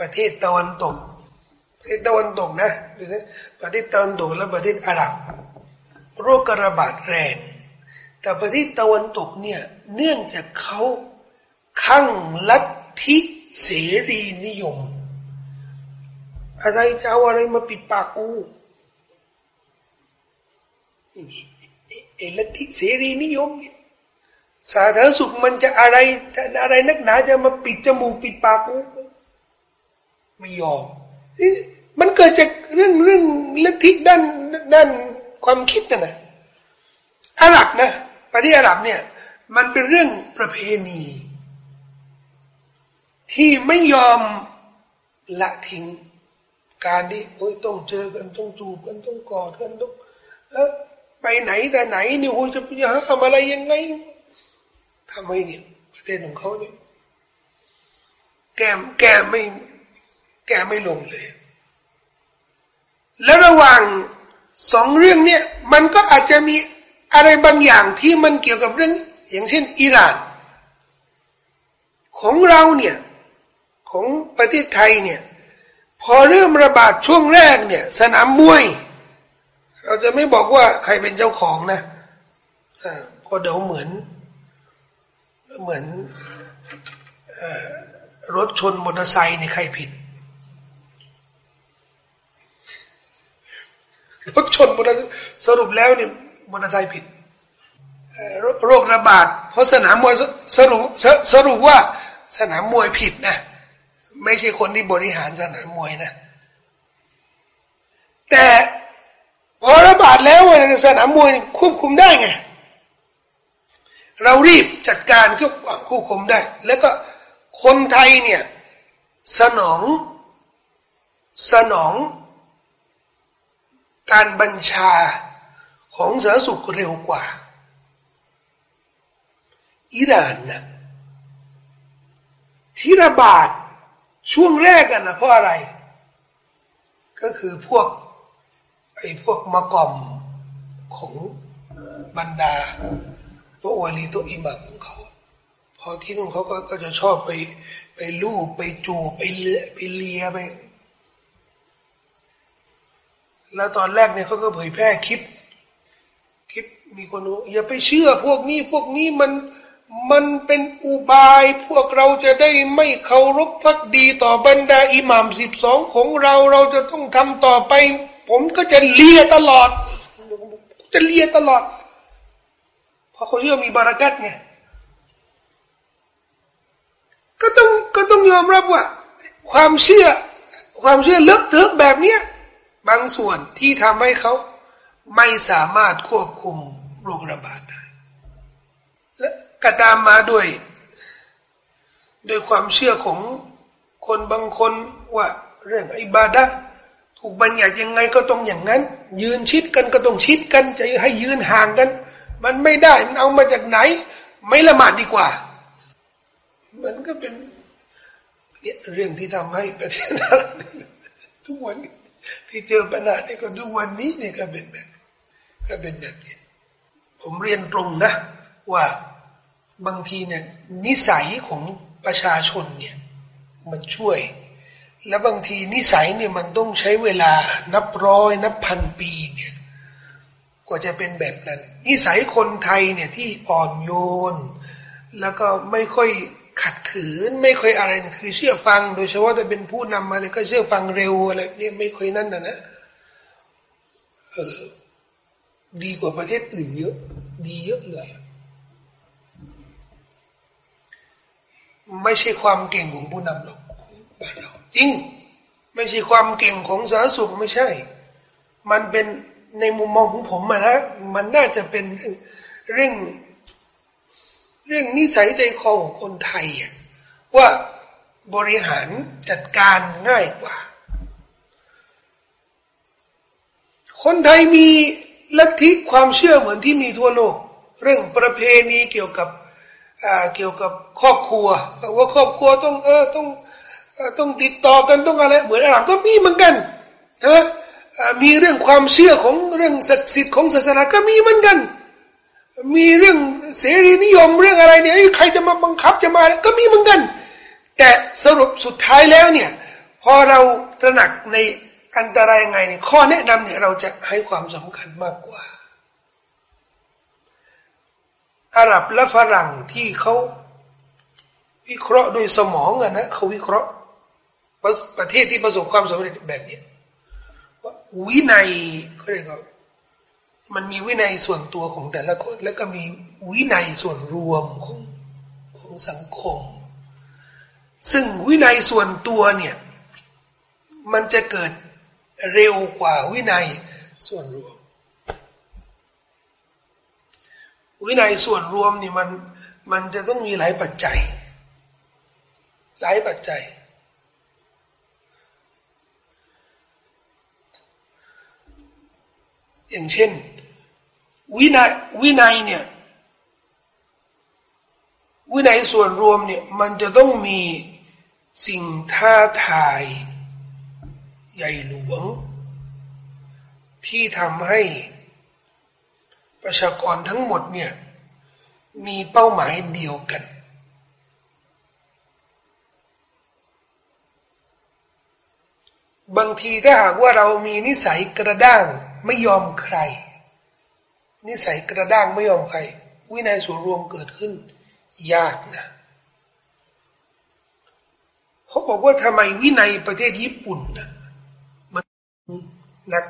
ประเทศตะวันตก ประเทศตะวันตกนะดูนะประเทศตะวันตกและประเทศอาหรับ โรคกระบาดแรง แต่ประเทศตะวันตกเนี่ยเนื่องจากเขาข้างลัทธิเสรีนิยม อะไรจะเอาอะไรมาปิดปากกูไอ้ลัทธิเสรีนิยมสาธารณสุขมันจะอะไรอะไรนักหนาจะมาปิดจมูกปิดปากกู ไม่ยอมมันเกิดจากเรื่องเรื่องลัทธิด้านด้านความคิดนะนะอาหรับนะประเทศอาหรับเนี่ย มันเป็นเรื่องประเพณี ที่ไม่ยอมละทิ้งการที่โอ้ยต้องเจอกันต้องจูบกันต้องกอดกันต้องไปไหนแต่ไหนนี่โอ้ยจะจะทำอะไรยังไงทำไมเนี่ยประเทศของเขาเนี่ยแกแกไม่ แกไม่ลงเลย แล้วระหว่างสองเรื่องเนี่ยมันก็อาจจะมีอะไรบางอย่างที่มันเกี่ยวกับเรื่อง อย่างเช่น อิหร่าน ของเราเนี่ย ของประเทศไทยเนี่ย พอเริ่มระบาดช่วงแรกเนี่ย สนามมวย เราจะไม่บอกว่าใครเป็นเจ้าของนะก็เดี๋ยวเหมือน เหมือนรถชนมอเตอร์ไซค์ในใครผิด รถชนมอเตอร์สรุปแล้วเนี่ยมอเตอร์ไซค์ผิดโรคระบาด เพราะสนามมวยสรุปสรุปว่าสนามมวยผิดนะ ไม่ใช่คนที่บริหารสนามมวยนะ แต่พอระบาดแล้วสนามมวยควบคุมได้ไง เรารีบจัดการก็ควบคุมได้ แล้วก็คนไทยเนี่ย สนองสนอง การบัญชาของสาธารณสุขเร็วกว่า อิหร่านนะที่ระบาดช่วงแรกกันนะเพราะอะไร ก็คือพวกไอ้พวกมะกอมของบรรดาตัววลีตัวอิหมัมของเขา พอที่นู่นเขาก็จะชอบไปไปลูบไปจูบไปเลไปเลียไป แล้วตอนแรกเนี่ยเขาก็เผยแพร่คลิป คลิปมีคนบอกอย่าไปเชื่อพวกนี้พวกนี้มันมันเป็นอุบายพวกเราจะได้ไม่เคารพพักดีต่อบรรดาอิหม่ามสิบสองของเราเราจะต้องทำต่อไป ผมก็จะเลียตลอด จะเลียตลอด เพราะเขาเชื่อมีบารักัตไงก็ต้องก็ต้องยอมรับว่า ความเชื่อ ความเชื่อเลิกเถอะแบบเนี้ย บางส่วนที่ทำให้เขาไม่สามารถควบคุมโรคระบาดได้ และก็ตามมาด้วยด้วยความเชื่อของคนบางคนว่าเรื่องอิบาดะถูกบัญญัติยังไงก็ต้องอย่างนั้น ยืนชิดกันก็ต้องชิดกันจะให้ยืนห่างกัน มันไม่ได้มันเอามาจากไหน ไม่ละหมาดดีกว่า มันก็เป็นเรื่องที่ทำให้ประเทศทุกวันนี้ ที่เจอปัญหาที่ก็ทุกวันนี้เนี่ยก็เป็นแบบก็เป็นแบบนี้ผมเรียนตรงนะ ว่าบางทีเนี่ยนิสัยของประชาชนเนี่ยมันช่วย แล้วบางทีนิสัยเนี่ยมันต้องใช้เวลานับร้อยนับพันปีเนี่ยกว่าจะเป็นแบบนั้น นิสัยคนไทยเนี่ยที่อ่อนโยน แล้วก็ไม่ค่อย ขัดขืนไม่เคยอะไรคือเชื่อฟัง โดยเฉพาะแต่เป็นผู้นำมาเลยก็เชื่อฟังเร็วอะไรเนี่ยไม่เคยนั่นนะนะเออดีกว่าประเทศอื่นเยอะ ดีเยอะเลยไม่ใช่ความเก่งของผู้นำหรอกบ้านเราจริง ไม่ใช่ความเก่งของสาธารณสุขไม่ใช่ มันเป็นในมุมมองของผมนะมันน่าจะเป็นเรื่อง เรื่องนิสัยใจคอของคนไทยว่าบริหารจัดการง่ายกว่า คนไทยมีลัทธิความเชื่อเหมือนที่มีทั่วโลก เรื่องประเพณีเกี่ยวกับเกี่ยวกับครอบครัวว่าครอบครัวต้องเออต้องต้องติดต่อกันต้องอะไรเหมือนอาหรับก็มีเหมือนกันใช่ไหมมีเรื่องความเชื่อของเรื่องศักดิ์สิทธิ์ของศาสนาก็มีเหมือนกัน มีเรื่องเสรีนิยมเรื่องอะไรเนี่ยใครจะมาบังคับจะมาก็มีเหมือนกัน แต่สรุปสุดท้ายแล้วเนี่ยพอเราตระหนักในอันตรายยังไงเนี่ยข้อแนะนำเนี่ยเราจะให้ความสำคัญมากกว่า อาหรับและฝรั่งที่เขาวิเคราะห์ด้วยสมองอะนะเขาวิเคราะห์ประเทศที่ประสบความสำเร็จแบบนี้ว่าวินัยเขาเรียกว่า มันมีวินัยส่วนตัวของแต่ละคน แล้วก็มีวินัยส่วนรวมของของสังคม ซึ่งวินัยส่วนตัวเนี่ยมันจะเกิดเร็วกว่าวินัยส่วนรวม วินัยส่วนรวมนี่มันมันจะต้องมีหลายปัจจัย หลายปัจจัย อย่างเช่น วินัยวินัยเนี่ยวินัยส่วนรวมเนี่ยมันจะต้องมีสิ่งท้าทาย ใหญ่หลวง ที่ทำให้ ประชากรทั้งหมดเนี่ยมีเป้าหมายเดียวกัน บางทีถ้าหากว่าเรามีนิสัยกระด้างไม่ยอมใคร นิสัยกระด้างไม่ยอมใคร วินัยส่วนรวมเกิดขึ้น ยากนะเขาบอกว่าทำไมวินัยประเทศญี่ปุ่นนะมันนัก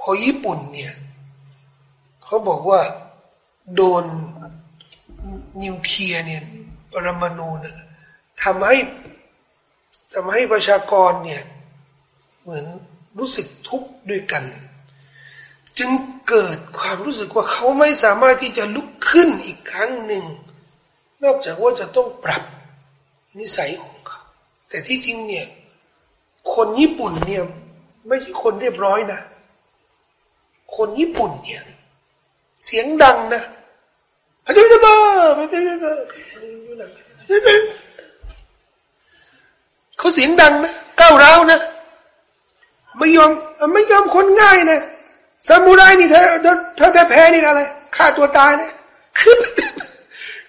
พอญี่ปุ่นเนี่ยเขาบอกว่าโดนนิวเคลียร์เนี่ยปรมาณูนะทำให้ทำให้ประชากรเนี่ย เหมือนรู้สึกทุกข์ด้วยกัน จึงเกิดความรู้สึกว่าเขาไม่สามารถที่จะลุกขึ้นอีกครั้งหนึ่ง นอกจากว่าจะต้องปรับนิสัยของเขา แต่ที่จริงเนี่ย คนญี่ปุ่นเนี่ยไม่ใช่คนเรียบร้อยนะ คนญี่ปุ่นเนี่ย เสียงดังนะฮะจะมาเขาเสียงดังนะก้าวร้าวนะ ไม่ยอมไม่ยอมคนง่ายนะ ซามูไรนี่เธอเธอได้แพ้นี่อะไรฆ่าตัวตายนะคือ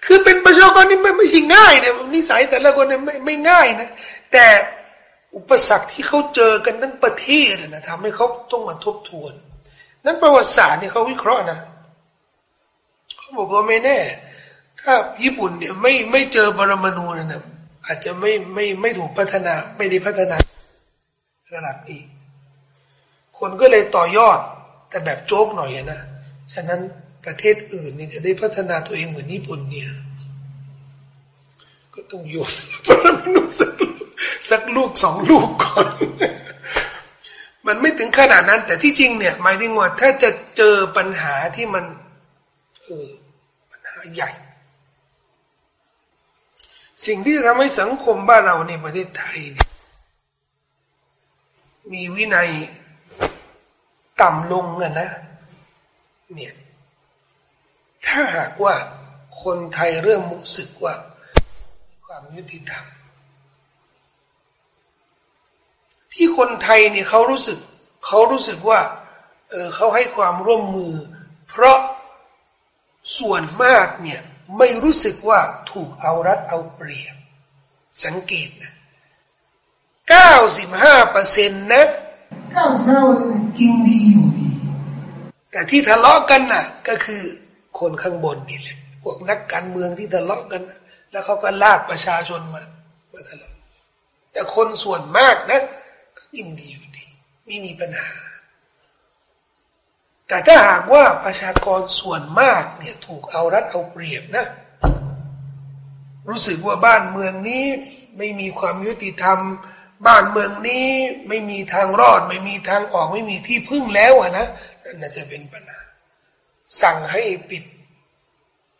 คือเป็นประชากรนี่ไม่ไม่ใช่ง่ายเนี่ยนิสัยแต่ละคนเนี่ยไม่ไม่ง่ายนะแต่อุปสรรคที่เขาเจอกันทั้งประเทศนะทำให้เขาต้องมาทบทวน นั้นประวัติศาสตร์เนี่ยเขาวิเคราะห์นะเขาบอกว่าไม่แน่ ถ้าญี่ปุ่นเนี่ยไม่ไม่เจอปรมาณูนะอาจจะไม่ไม่ไม่ถูกพัฒนาไม่ได้พัฒนาระดับนี้คนก็เลยต่อยอด แต่แบบโจ๊กหน่อยนะ ฉะนั้นประเทศอื่นนี่จะได้พัฒนาตัวเองเหมือนญี่ปุ่นเนี่ย ก็ต้องโยนปรมาณูสักลูกสักลูกสองลูกก่อน มันไม่ถึงขนาดนั้น แต่ที่จริงเนี่ย หมายถึงว่าถ้าจะเจอปัญหาที่มันเออปัญหาใหญ่ สิ่งที่ทำให้สังคมบ้านเราในประเทศไทยเนี่ยมีวินัย ต่ำลงอะนะ เนี่ย ถ้าหากว่าคนไทยเริ่มรู้สึกว่า ความยุติธรรม ที่คนไทยเนี่ยเขารู้สึก เขารู้สึกว่า เออเขาให้ความร่วมมือ เพราะส่วนมากเนี่ย ไม่รู้สึกว่าถูกเอารัดเอาเปรียบ สังเกตนะเก้าสิบห้าเปอร์เซ็นต์นะ เก้าสิบห้าเปอร์เซ็นต์กินดีอยู่ดี แต่ที่ทะเลาะกันน่ะ ก็คือคนข้างบนนี่แหละพวกนักการเมืองที่ทะเลาะกัน แล้วเขาก็ลากประชาชนมามาทะเลาะแต่คนส่วนมากนะก็กินดีอยู่ดี ไม่มีปัญหา แต่ถ้าหากว่าประชากรส่วนมากเนี่ยถูกเอารัดเอาเปรียบนะ รู้สึกว่าบ้านเมืองนี้ไม่มีความยุติธรรม บ้านเมืองนี้ไม่มีทางรอด ไม่มีทางออกไม่มีที่พึ่งแล้วอะนะนั่นจะเป็นปัญหาสั่งให้ปิด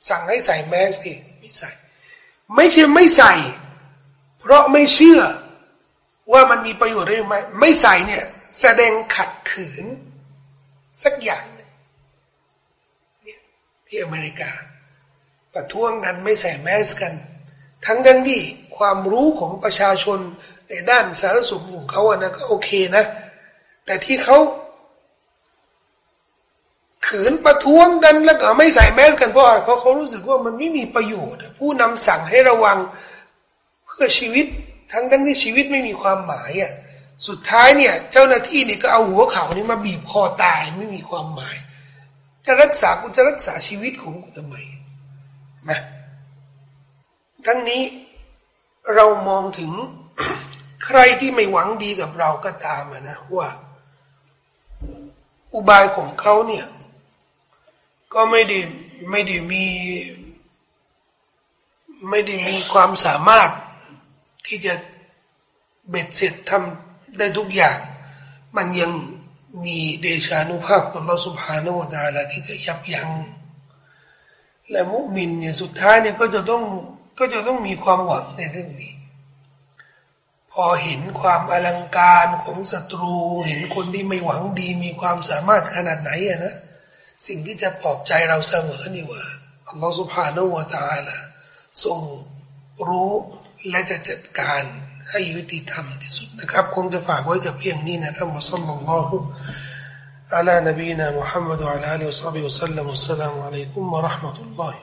สั่งให้ใส่แมสที่ไม่ใส่ ไม่ใช่ไม่ใส่ เพราะไม่เชื่อว่ามันมีประโยชน์หรือไม่ไม่ใส่เนี่ย แสดงขัดขืน สักอย่างเนี่ยที่อเมริกา ประท้วงกันไม่ใส่แมสกัน ทั้งดังที่ความรู้ของประชาชน ในด้านสารสุขของเขาอะนะก็โอเคนะ แต่ที่เขาขืนประท้วงกันแล้วก็ไม่ใส่แมสกันเพราะอะไรเพราะเขารู้สึกว่ามันไม่มีประโยชน์ ผู้นำสั่งให้ระวังเพื่อชีวิตทั้งทั้งที่ชีวิตไม่มีความหมายอะสุดท้ายเนี่ย เจ้าหน้าที่เนี่ยก็เอาหัวเข่านี่มาบีบคอตายไม่มีความหมาย จะรักษากูจะรักษาชีวิตของกูทำไมนะทั้งนี้เรามองถึง ใครที่ไม่หวังดีกับเราก็ตามนะว่า อุบายของเขาเนี่ย ก็ไม่ได้ไม่ได้มี ไม่ได้มีความสามารถที่จะเบ็ดเสร็จทำได้ทุกอย่าง มันยังมีเดชานุภาพของเราสุภาโนดาละที่จะยับยัง้งและมุมินเนี่ยสุดท้ายเนี่ยก็จะต้องก็จะต้องมีความหวังในเรื่องนี้ พอเห็นความอลังการของศัตรู เห็นคนที่ไม่หวังดีมีความสามารถขนาดไหนอะนะ สิ่งที่จะปลอบใจเราเสมอนี่ว่าอัลลอฮฺสุบฮานาอูตาละทรงรู้และจะจัดการให้ยุติธรรมที่สุดนะครับ คงจะฝากไว้กับเพียงนี้นะครับมุสลิมอัลลอฮฺ على نبينا محمد وعلى آله وصحبه وسلم والسلام عليكم ورحمة الله